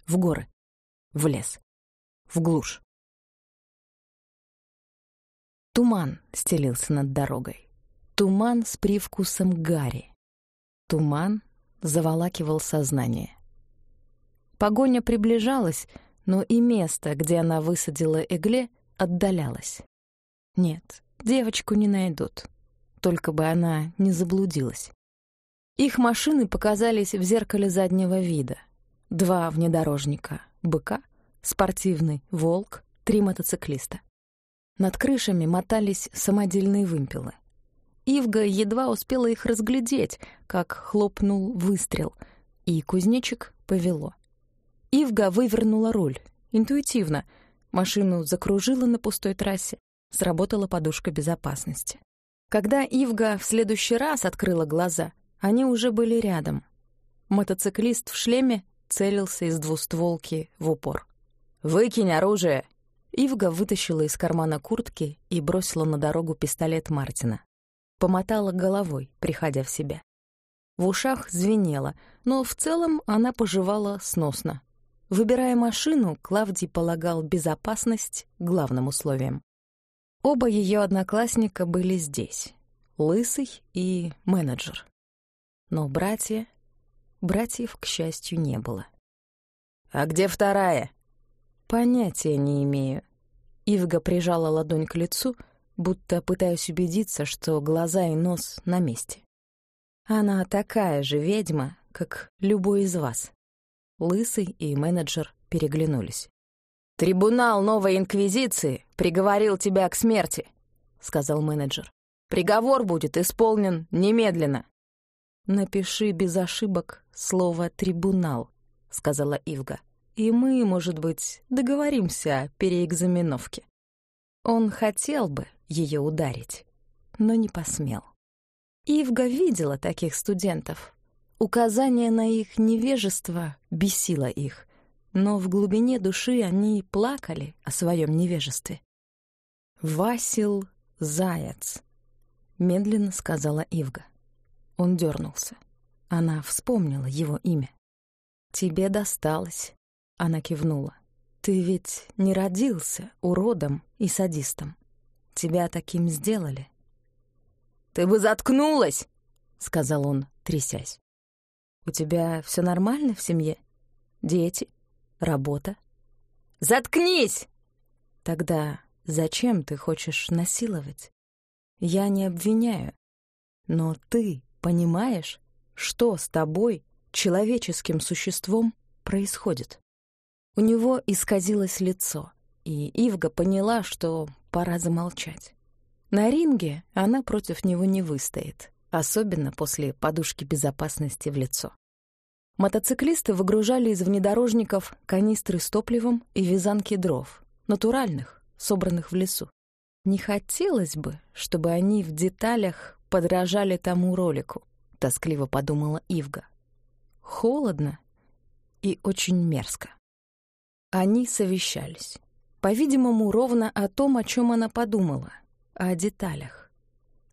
В горы. В лес. В глушь. Туман стелился над дорогой. Туман с привкусом гари. Туман заволакивал сознание. Погоня приближалась, но и место, где она высадила Эгле, отдалялось. Нет, девочку не найдут только бы она не заблудилась. Их машины показались в зеркале заднего вида. Два внедорожника — быка, спортивный — волк, три мотоциклиста. Над крышами мотались самодельные вымпелы. Ивга едва успела их разглядеть, как хлопнул выстрел, и кузнечик повело. Ивга вывернула руль, интуитивно. Машину закружила на пустой трассе, сработала подушка безопасности. Когда Ивга в следующий раз открыла глаза, они уже были рядом. Мотоциклист в шлеме целился из двустволки в упор. «Выкинь оружие!» Ивга вытащила из кармана куртки и бросила на дорогу пистолет Мартина. Помотала головой, приходя в себя. В ушах звенело, но в целом она поживала сносно. Выбирая машину, Клавдий полагал безопасность главным условием. Оба ее одноклассника были здесь. Лысый и менеджер. Но братья... Братьев, к счастью, не было. «А где вторая?» «Понятия не имею». Ивга прижала ладонь к лицу, будто пытаясь убедиться, что глаза и нос на месте. «Она такая же ведьма, как любой из вас». Лысый и менеджер переглянулись. «Трибунал новой инквизиции приговорил тебя к смерти», — сказал менеджер. «Приговор будет исполнен немедленно». «Напиши без ошибок слово «трибунал», — сказала Ивга. «И мы, может быть, договоримся о переэкзаменовке». Он хотел бы ее ударить, но не посмел. Ивга видела таких студентов. Указание на их невежество бесило их, но в глубине души они плакали о своем невежестве. «Васил Заяц», — медленно сказала Ивга. Он дернулся. Она вспомнила его имя. «Тебе досталось», — она кивнула. «Ты ведь не родился уродом и садистом. Тебя таким сделали». «Ты бы заткнулась!» — сказал он, трясясь. «У тебя все нормально в семье? Дети?» Работа? Заткнись! Тогда зачем ты хочешь насиловать? Я не обвиняю. Но ты понимаешь, что с тобой, человеческим существом, происходит? У него исказилось лицо, и Ивга поняла, что пора замолчать. На ринге она против него не выстоит, особенно после подушки безопасности в лицо. Мотоциклисты выгружали из внедорожников канистры с топливом и вязанки дров, натуральных, собранных в лесу. Не хотелось бы, чтобы они в деталях подражали тому ролику, тоскливо подумала Ивга. холодно и очень мерзко. Они совещались. По-видимому, ровно о том, о чем она подумала, о деталях.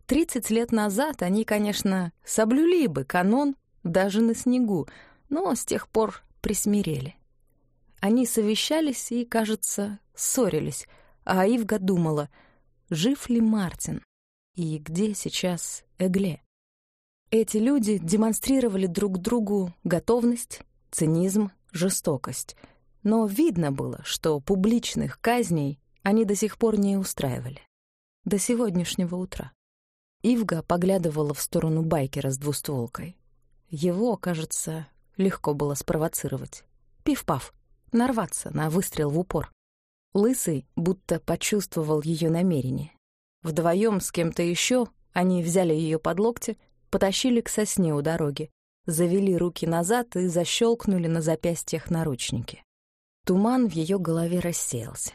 Тридцать лет назад они, конечно, соблюли бы канон даже на снегу, но с тех пор присмирели. Они совещались и, кажется, ссорились, а Ивга думала, жив ли Мартин и где сейчас Эгле. Эти люди демонстрировали друг другу готовность, цинизм, жестокость, но видно было, что публичных казней они до сих пор не устраивали. До сегодняшнего утра. Ивга поглядывала в сторону байкера с двустволкой. Его, кажется, легко было спровоцировать. Пиф-паф, нарваться на выстрел в упор. Лысый будто почувствовал ее намерение. Вдвоем с кем-то еще они взяли ее под локти, потащили к сосне у дороги, завели руки назад и защелкнули на запястьях наручники. Туман в ее голове рассеялся.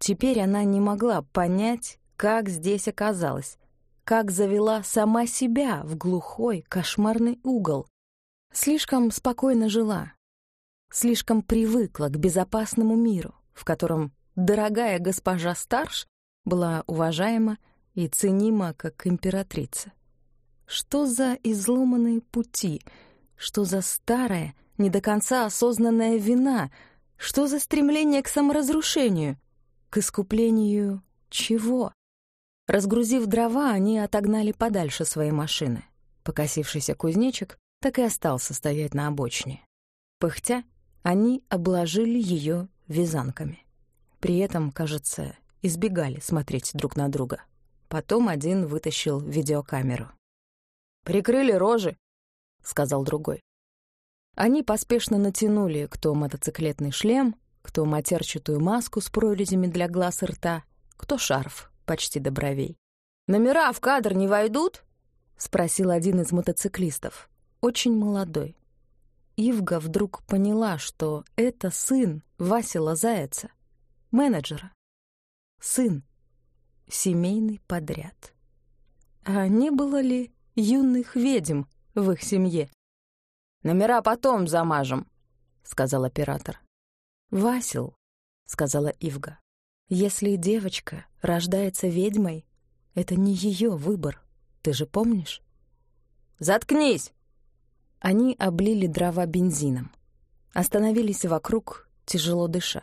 Теперь она не могла понять, как здесь оказалась, как завела сама себя в глухой, кошмарный угол. Слишком спокойно жила, слишком привыкла к безопасному миру, в котором дорогая госпожа Старш была уважаема и ценима как императрица. Что за изломанные пути, что за старая, не до конца осознанная вина, что за стремление к саморазрушению, к искуплению чего? Разгрузив дрова, они отогнали подальше свои машины. Покосившийся кузнечик так и остался стоять на обочине. Пыхтя, они обложили ее вязанками. При этом, кажется, избегали смотреть друг на друга. Потом один вытащил видеокамеру. «Прикрыли рожи», — сказал другой. Они поспешно натянули кто мотоциклетный шлем, кто матерчатую маску с прорезями для глаз и рта, кто шарф почти до бровей. «Номера в кадр не войдут?» — спросил один из мотоциклистов, очень молодой. Ивга вдруг поняла, что это сын Васила Заяца, менеджера. Сын. Семейный подряд. А не было ли юных ведьм в их семье? «Номера потом замажем», — сказал оператор. «Васил», — сказала Ивга. «Если девочка рождается ведьмой, это не ее выбор, ты же помнишь?» «Заткнись!» Они облили дрова бензином. Остановились вокруг, тяжело дыша.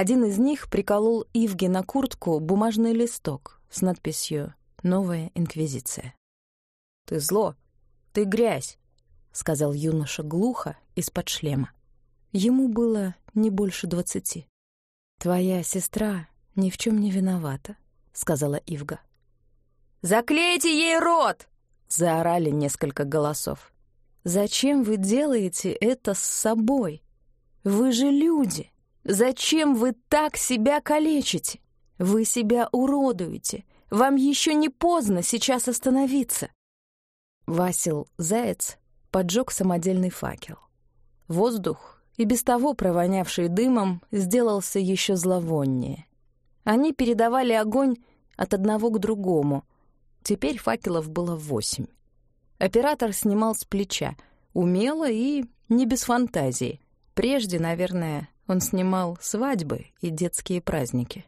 Один из них приколол Ивге на куртку бумажный листок с надписью «Новая инквизиция». «Ты зло, ты грязь», — сказал юноша глухо из-под шлема. Ему было не больше двадцати. «Твоя сестра ни в чем не виновата», — сказала Ивга. «Заклейте ей рот!» — заорали несколько голосов. Зачем вы делаете это с собой? Вы же люди. Зачем вы так себя калечите? Вы себя уродуете. Вам еще не поздно сейчас остановиться. Васил Заяц поджег самодельный факел. Воздух, и без того провонявший дымом, сделался еще зловоннее. Они передавали огонь от одного к другому. Теперь факелов было восемь. Оператор снимал с плеча, умело и не без фантазии. Прежде, наверное, он снимал свадьбы и детские праздники.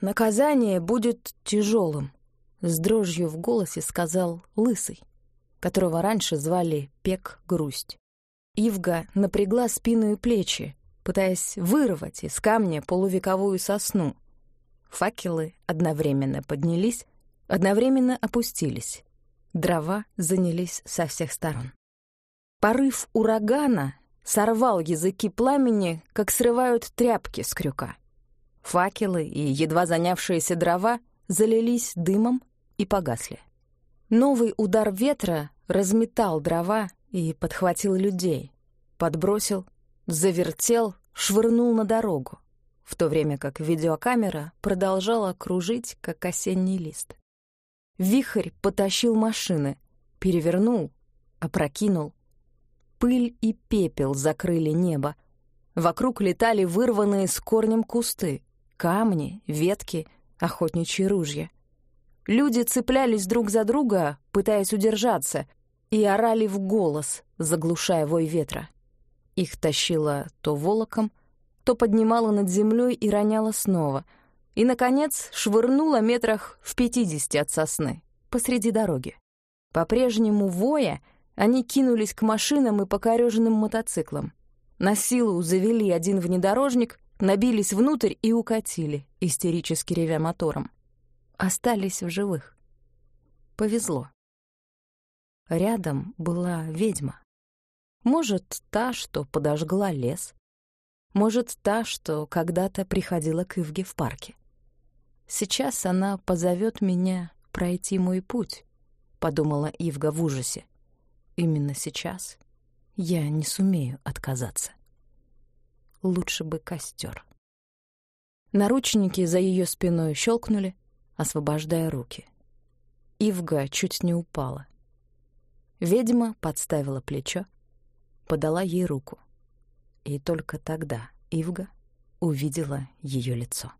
«Наказание будет тяжелым», — с дрожью в голосе сказал Лысый, которого раньше звали Пек Грусть. Ивга напрягла спину и плечи, пытаясь вырвать из камня полувековую сосну. Факелы одновременно поднялись, одновременно опустились. Дрова занялись со всех сторон. Порыв урагана сорвал языки пламени, как срывают тряпки с крюка. Факелы и едва занявшиеся дрова залились дымом и погасли. Новый удар ветра разметал дрова и подхватил людей, подбросил, завертел, швырнул на дорогу, в то время как видеокамера продолжала кружить, как осенний лист. Вихрь потащил машины, перевернул, опрокинул. Пыль и пепел закрыли небо. Вокруг летали вырванные с корнем кусты, камни, ветки, охотничьи ружья. Люди цеплялись друг за друга, пытаясь удержаться. и орали в голос, заглушая вой ветра. Их тащило то волоком, то поднимало над землей и роняло снова, и, наконец, швырнуло метрах в пятидесяти от сосны, посреди дороги. По-прежнему воя, они кинулись к машинам и покореженным мотоциклам. На силу завели один внедорожник, набились внутрь и укатили, истерически ревя мотором. Остались в живых. Повезло. Рядом была ведьма. Может, та, что подожгла лес. Может, та, что когда-то приходила к Ивге в парке. Сейчас она позовет меня пройти мой путь, подумала Ивга в ужасе. Именно сейчас я не сумею отказаться. Лучше бы костер. Наручники за ее спиной щелкнули, освобождая руки. Ивга чуть не упала. Ведьма подставила плечо, подала ей руку. И только тогда Ивга увидела ее лицо.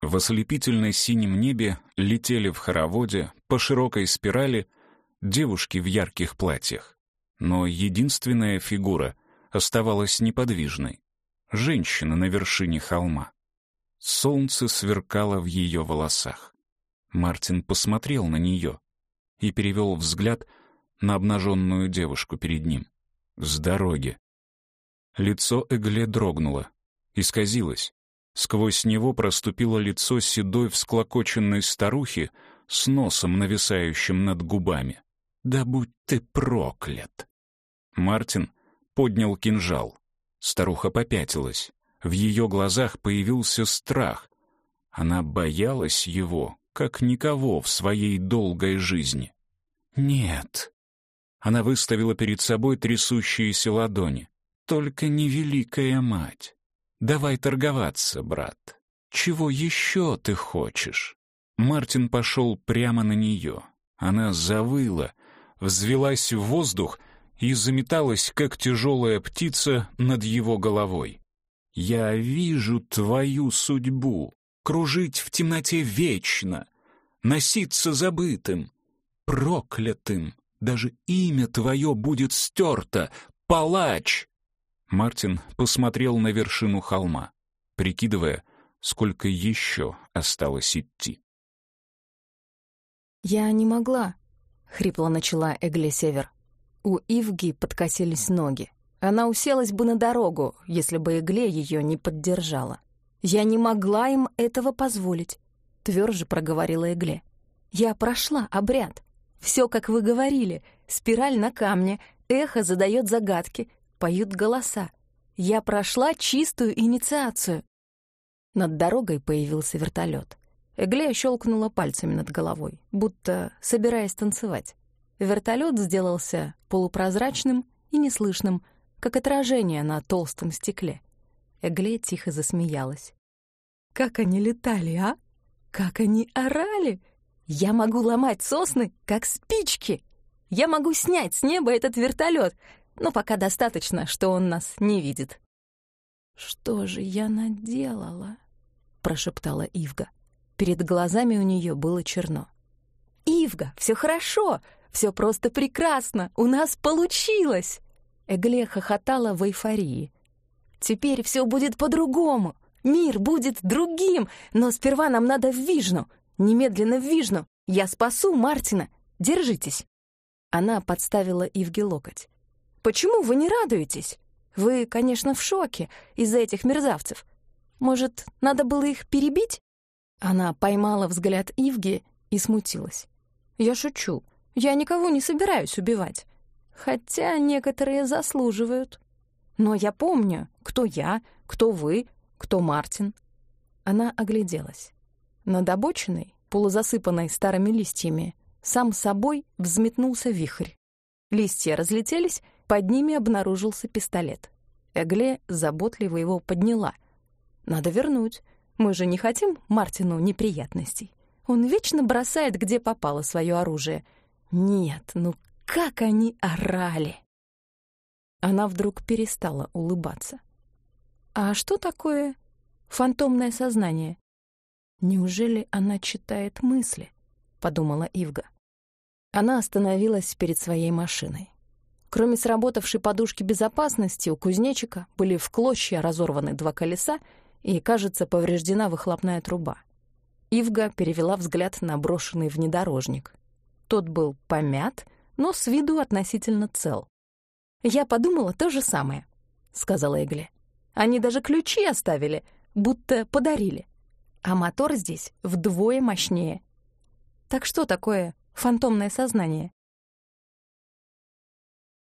В ослепительно синем небе летели в хороводе по широкой спирали девушки в ярких платьях. Но единственная фигура оставалась неподвижной — женщина на вершине холма. Солнце сверкало в ее волосах. Мартин посмотрел на нее и перевел взгляд на обнаженную девушку перед ним. С дороги. Лицо Эгле дрогнуло, исказилось. Сквозь него проступило лицо седой всклокоченной старухи с носом, нависающим над губами. «Да будь ты проклят!» Мартин поднял кинжал. Старуха попятилась. В ее глазах появился страх. Она боялась его, как никого в своей долгой жизни. «Нет». Она выставила перед собой трясущиеся ладони. «Только не Великая Мать. Давай торговаться, брат. Чего еще ты хочешь?» Мартин пошел прямо на нее. Она завыла, взвелась в воздух и заметалась, как тяжелая птица над его головой. «Я вижу твою судьбу, кружить в темноте вечно, носиться забытым, проклятым, даже имя твое будет стерто, палач!» Мартин посмотрел на вершину холма, прикидывая, сколько еще осталось идти. «Я не могла», — хрипло начала Эгле Север. У Ивги подкосились ноги. Она уселась бы на дорогу, если бы Игле ее не поддержала. «Я не могла им этого позволить», — тверже проговорила Игле. «Я прошла обряд. Все, как вы говорили. Спираль на камне, эхо задает загадки, поют голоса. Я прошла чистую инициацию». Над дорогой появился вертолет. Эгле щелкнула пальцами над головой, будто собираясь танцевать. Вертолет сделался полупрозрачным и неслышным, как отражение на толстом стекле. Эгле тихо засмеялась. «Как они летали, а? Как они орали! Я могу ломать сосны, как спички! Я могу снять с неба этот вертолет, но пока достаточно, что он нас не видит». «Что же я наделала?» — прошептала Ивга. Перед глазами у нее было черно. «Ивга, все хорошо! Все просто прекрасно! У нас получилось!» Эгле хохотала в эйфории. «Теперь все будет по-другому! Мир будет другим! Но сперва нам надо в Вижну! Немедленно в Вижну! Я спасу Мартина! Держитесь!» Она подставила Ивге локоть. «Почему вы не радуетесь? Вы, конечно, в шоке из-за этих мерзавцев. Может, надо было их перебить?» Она поймала взгляд Ивги и смутилась. «Я шучу. Я никого не собираюсь убивать. Хотя некоторые заслуживают. Но я помню, кто я, кто вы, кто Мартин». Она огляделась. Над обочиной, полузасыпанной старыми листьями, сам собой взметнулся вихрь. Листья разлетелись, под ними обнаружился пистолет. Эгле заботливо его подняла. «Надо вернуть. Мы же не хотим Мартину неприятностей. Он вечно бросает, где попало свое оружие — нет, ну как они орали! Она вдруг перестала улыбаться. А что такое фантомное сознание? Неужели она читает мысли? Подумала Ивга. Она остановилась перед своей машиной. Кроме сработавшей подушки безопасности, у кузнечика были в клочья разорваны два колеса и, кажется, повреждена выхлопная труба. Ивга перевела взгляд на брошенный внедорожник. Тот был помят, но с виду относительно цел. «Я подумала то же самое», — сказала Эгле. «Они даже ключи оставили, будто подарили. А мотор здесь вдвое мощнее. Так что такое фантомное сознание?»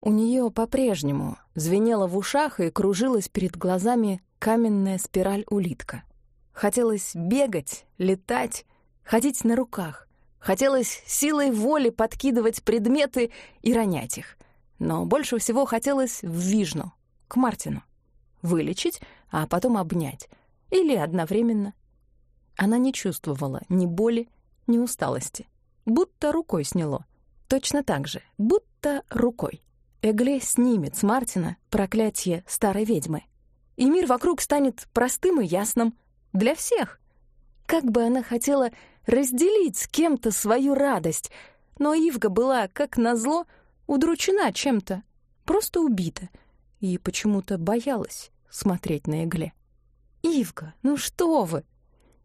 У нее по-прежнему звенело в ушах и кружилась перед глазами каменная спираль-улитка. Хотелось бегать, летать, ходить на руках. Хотелось силой воли подкидывать предметы и ронять их. Но больше всего хотелось в Вижну, к Мартину. Вылечить, а потом обнять. Или одновременно. Она не чувствовала ни боли, ни усталости. Будто рукой сняло. Точно так же, будто рукой. Эгле снимет с Мартина проклятие старой ведьмы. И мир вокруг станет простым и ясным. Для всех. Как бы она хотела разделить с кем-то свою радость, но Ивга была, как назло, удручена чем-то, просто убита, и почему-то боялась смотреть на Эгле. «Ивга, ну что вы!»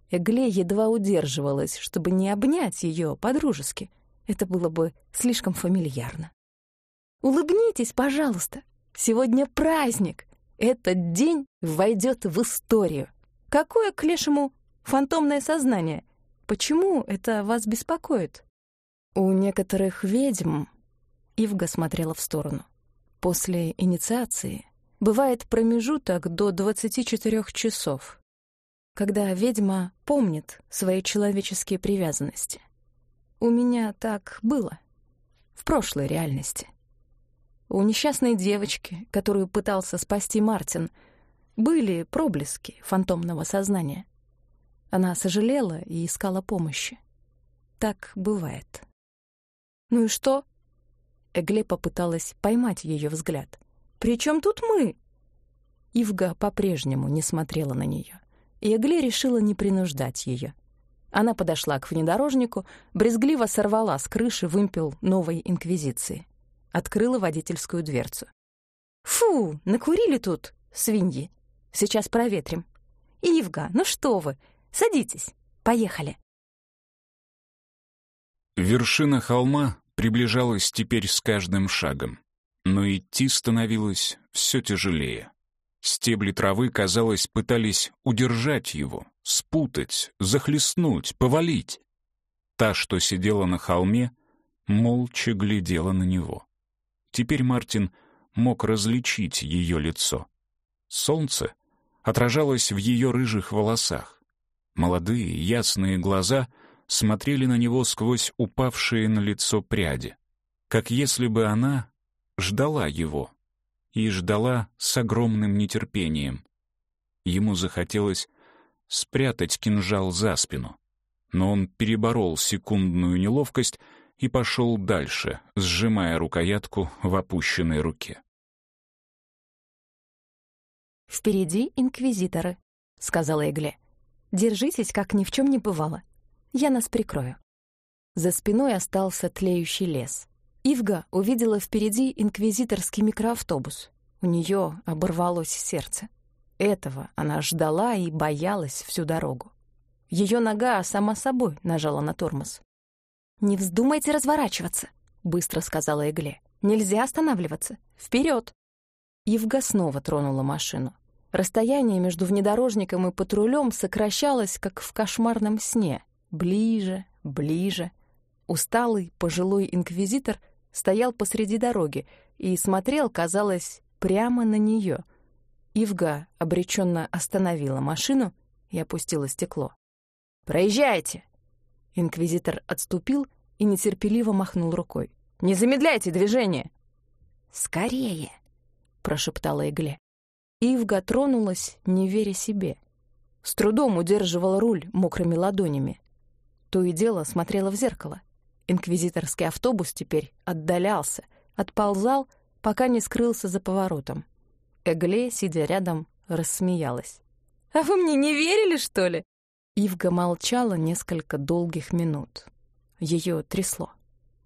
Эгле едва удерживалась, чтобы не обнять ее по-дружески. Это было бы слишком фамильярно. Улыбнитесь, пожалуйста. Сегодня праздник. Этот день войдет в историю. Какое к лешему фантомное сознание? Почему это вас беспокоит? У некоторых ведьм... Ивга смотрела в сторону. После инициации бывает промежуток до 24 часов, когда ведьма помнит свои человеческие привязанности. У меня так было в прошлой реальности. У несчастной девочки, которую пытался спасти Мартин, были проблески фантомного сознания. Она сожалела и искала помощи. Так бывает. «Ну и что?» Эгле попыталась поймать ее взгляд. «При чем тут мы?» Ивга по-прежнему не смотрела на нее, и Эгле решила не принуждать ее. Она подошла к внедорожнику, брезгливо сорвала с крыши вымпел новой инквизиции открыла водительскую дверцу. «Фу, накурили тут, свиньи. Сейчас проветрим. Ивга, ну что вы, садитесь, поехали». Вершина холма приближалась теперь с каждым шагом, но идти становилось все тяжелее. Стебли травы, казалось, пытались удержать его, спутать, захлестнуть, повалить. Та, что сидела на холме, молча глядела на него. Теперь Мартин мог различить ее лицо. Солнце отражалось в ее рыжих волосах. Молодые, ясные глаза смотрели на него сквозь упавшие на лицо пряди, как если бы она ждала его и ждала с огромным нетерпением. Ему захотелось спрятать кинжал за спину, но он переборол секундную неловкость и пошел дальше, сжимая рукоятку в опущенной руке. «Впереди инквизиторы», — сказала Эгле. «Держитесь, как ни в чем не бывало. Я нас прикрою». За спиной остался тлеющий лес. Ивга увидела впереди инквизиторский микроавтобус. У нее оборвалось сердце. Этого она ждала и боялась всю дорогу. Ее нога сама собой нажала на тормоз. «Не вздумайте разворачиваться», — быстро сказала Эгле. «Нельзя останавливаться. Вперед!» Евга снова тронула машину. Расстояние между внедорожником и патрулем сокращалось, как в кошмарном сне. Ближе, ближе. Усталый пожилой инквизитор стоял посреди дороги и смотрел, казалось, прямо на нее. Ивга обреченно остановила машину и опустила стекло. «Проезжайте!» Инквизитор отступил и нетерпеливо махнул рукой. «Не замедляйте движение!» «Скорее!» — прошептала Игле. Ивга тронулась, не веря себе. С трудом удерживала руль мокрыми ладонями. То и дело смотрела в зеркало. Инквизиторский автобус теперь отдалялся, отползал, пока не скрылся за поворотом. Эгле, сидя рядом, рассмеялась. «А вы мне не верили, что ли?» Ивга молчала несколько долгих минут. Ее трясло.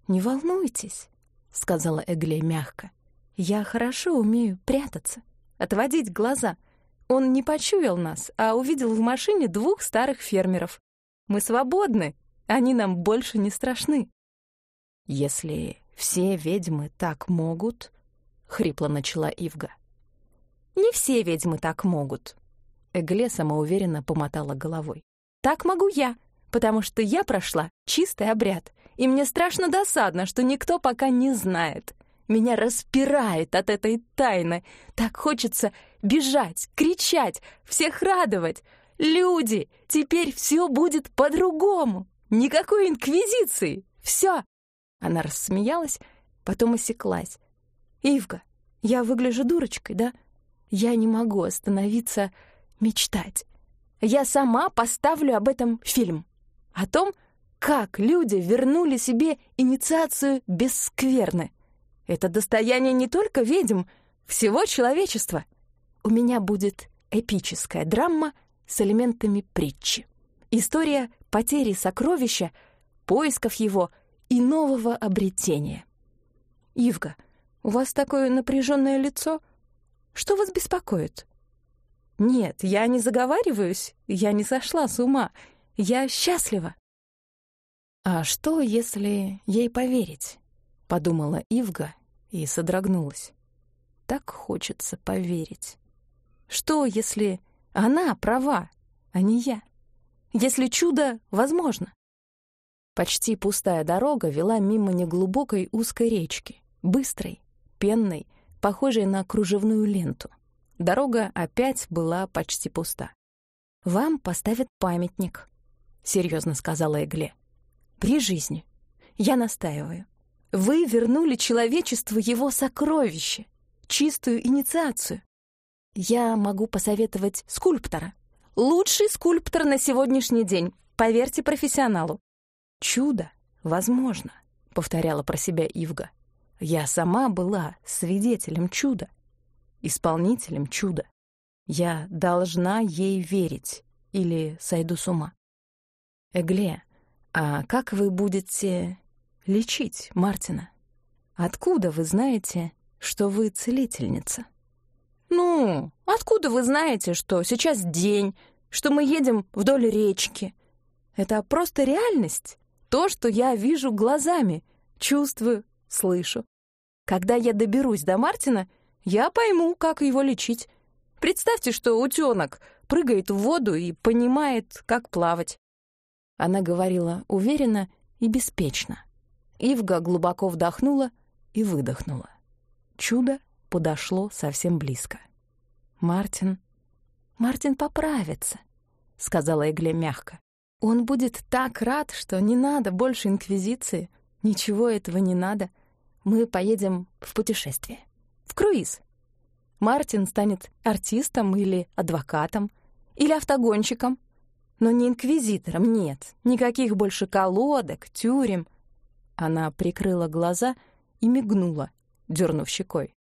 «Не волнуйтесь», — сказала Эгле мягко. «Я хорошо умею прятаться, отводить глаза. Он не почуял нас, а увидел в машине двух старых фермеров. Мы свободны, они нам больше не страшны». «Если все ведьмы так могут...» — хрипло начала Ивга. «Не все ведьмы так могут». Эгле самоуверенно помотала головой. «Так могу я, потому что я прошла чистый обряд, и мне страшно досадно, что никто пока не знает. Меня распирает от этой тайны. Так хочется бежать, кричать, всех радовать. Люди, теперь все будет по-другому. Никакой инквизиции. Все. Она рассмеялась, потом осеклась. «Ивка, я выгляжу дурочкой, да? Я не могу остановиться мечтать. Я сама поставлю об этом фильм. О том, как люди вернули себе инициацию без скверны. Это достояние не только ведьм, всего человечества. У меня будет эпическая драма с элементами притчи. История потери сокровища, поисков его и нового обретения. Ивга, у вас такое напряженное лицо. Что вас беспокоит? Нет, я не заговариваюсь, я не сошла с ума. Я счастлива. А что, если ей поверить? Подумала Ивга и содрогнулась. Так хочется поверить. Что, если она права, а не я? Если чудо возможно? Почти пустая дорога вела мимо неглубокой узкой речки, быстрой, пенной, похожей на кружевную ленту. Дорога опять была почти пуста. «Вам поставят памятник», — серьезно сказала Эгле. «При жизни. Я настаиваю. Вы вернули человечеству его сокровище, чистую инициацию. Я могу посоветовать скульптора. Лучший скульптор на сегодняшний день, поверьте профессионалу. «Чудо возможно», — повторяла про себя Ивга. «Я сама была свидетелем чуда, исполнителем чуда. Я должна ей верить или сойду с ума». «Эгле, а как вы будете лечить Мартина? Откуда вы знаете, что вы целительница?» «Ну, откуда вы знаете, что сейчас день, что мы едем вдоль речки? Это просто реальность. То, что я вижу глазами, чувствую, слышу. Когда я доберусь до Мартина, я пойму, как его лечить. Представьте, что утёнок прыгает в воду и понимает, как плавать. Она говорила уверенно и беспечно. Ивга глубоко вдохнула и выдохнула. Чудо подошло совсем близко. «Мартин... Мартин поправится», — сказала Эгле мягко. Он будет так рад, что не надо больше инквизиции. Ничего этого не надо. Мы поедем в путешествие. В круиз. Мартин станет артистом или адвокатом, или автогонщиком. Но не инквизитором, нет. Никаких больше колодок, тюрем. Она прикрыла глаза и мигнула, дернув щекой.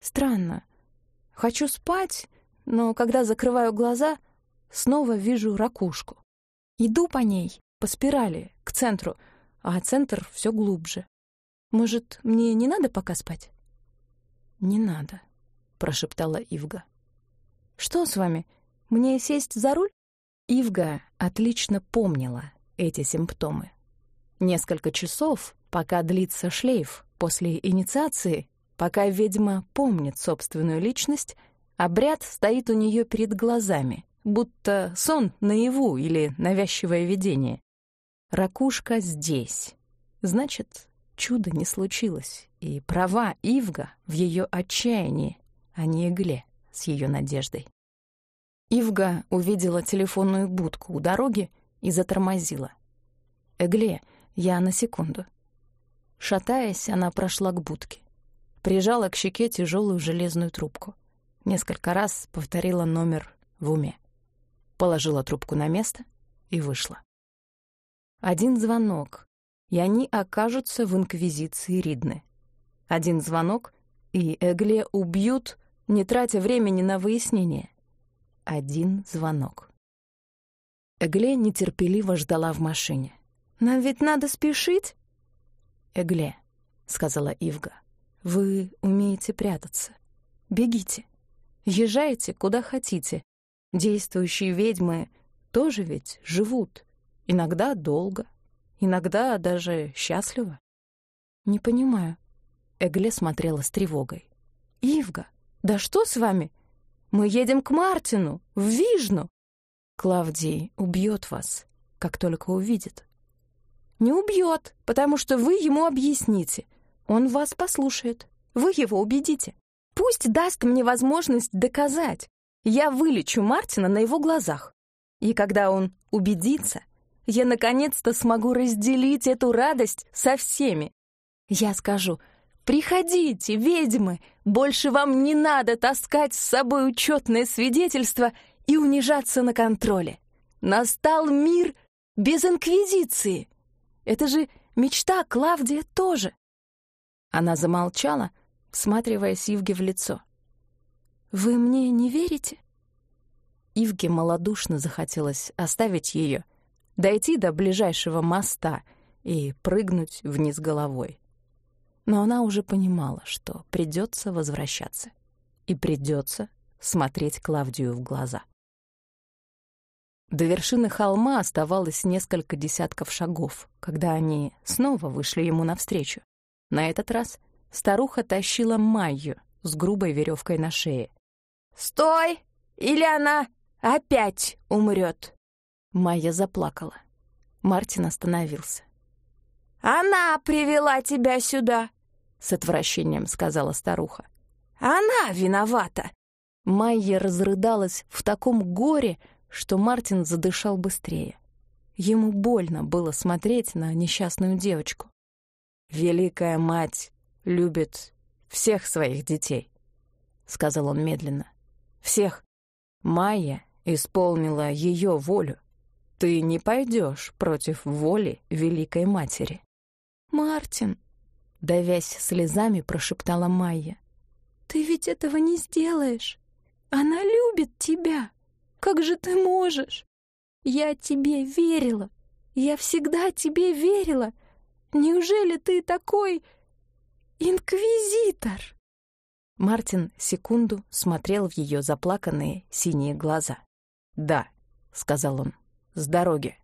Странно. Хочу спать, но когда закрываю глаза, снова вижу ракушку. Иду по ней, по спирали, к центру, а центр все глубже. Может, мне не надо пока спать? Не надо, прошептала Ивга. Что с вами? Мне сесть за руль? Ивга отлично помнила эти симптомы. Несколько часов, пока длится шлейф после инициации, пока ведьма помнит собственную личность, обряд стоит у нее перед глазами, будто сон наяву или навязчивое видение. Ракушка здесь. Значит, чудо не случилось, и права Ивга в ее отчаянии, а не Игле с ее надеждой. Ивга увидела телефонную будку у дороги и затормозила. «Эгле, я на секунду». Шатаясь, она прошла к будке. Прижала к щеке тяжелую железную трубку. Несколько раз повторила номер в уме положила трубку на место и вышла. Один звонок, и они окажутся в Инквизиции Ридны. Один звонок, и Эгле убьют, не тратя времени на выяснение. Один звонок. Эгле нетерпеливо ждала в машине. «Нам ведь надо спешить?» Эгле», — сказала Ивга. «Вы умеете прятаться. Бегите. Езжайте куда хотите. Действующие ведьмы тоже ведь живут. Иногда долго, иногда даже счастливо». «Не понимаю». Эгле смотрела с тревогой. «Ивга, да что с вами? Мы едем к Мартину, в Вижну. Клавдий убьет вас, как только увидит. Не убьет, потому что вы ему объясните. Он вас послушает. Вы его убедите. Пусть даст мне возможность доказать. Я вылечу Мартина на его глазах. И когда он убедится, я наконец-то смогу разделить эту радость со всеми. Я скажу — Приходите, ведьмы, больше вам не надо таскать с собой учетное свидетельство и унижаться на контроле. Настал мир без инквизиции. Это же мечта Клавдия тоже. Она замолчала, всматриваясь Ивге в лицо. «Вы мне не верите?» Ивге малодушно захотелось оставить ее, дойти до ближайшего моста и прыгнуть вниз головой но она уже понимала, что придется возвращаться. И придется смотреть Клавдию в глаза. До вершины холма оставалось несколько десятков шагов, когда они снова вышли ему навстречу. На этот раз старуха тащила Майю с грубой веревкой на шее. «Стой! Или она опять умрет!» Майя заплакала. Мартин остановился. «Она привела тебя сюда!» — с отвращением сказала старуха. «Она виновата!» Майя разрыдалась в таком горе, что Мартин задышал быстрее. Ему больно было смотреть на несчастную девочку. «Великая мать любит всех своих детей», — сказал он медленно. «Всех. Майя исполнила ее волю. Ты не пойдешь против воли Великой Матери». «Мартин!» — давясь слезами, прошептала Майя. «Ты ведь этого не сделаешь! Она любит тебя! Как же ты можешь? Я тебе верила! Я всегда тебе верила! Неужели ты такой инквизитор?» Мартин секунду смотрел в ее заплаканные синие глаза. «Да», — сказал он, — «с дороги».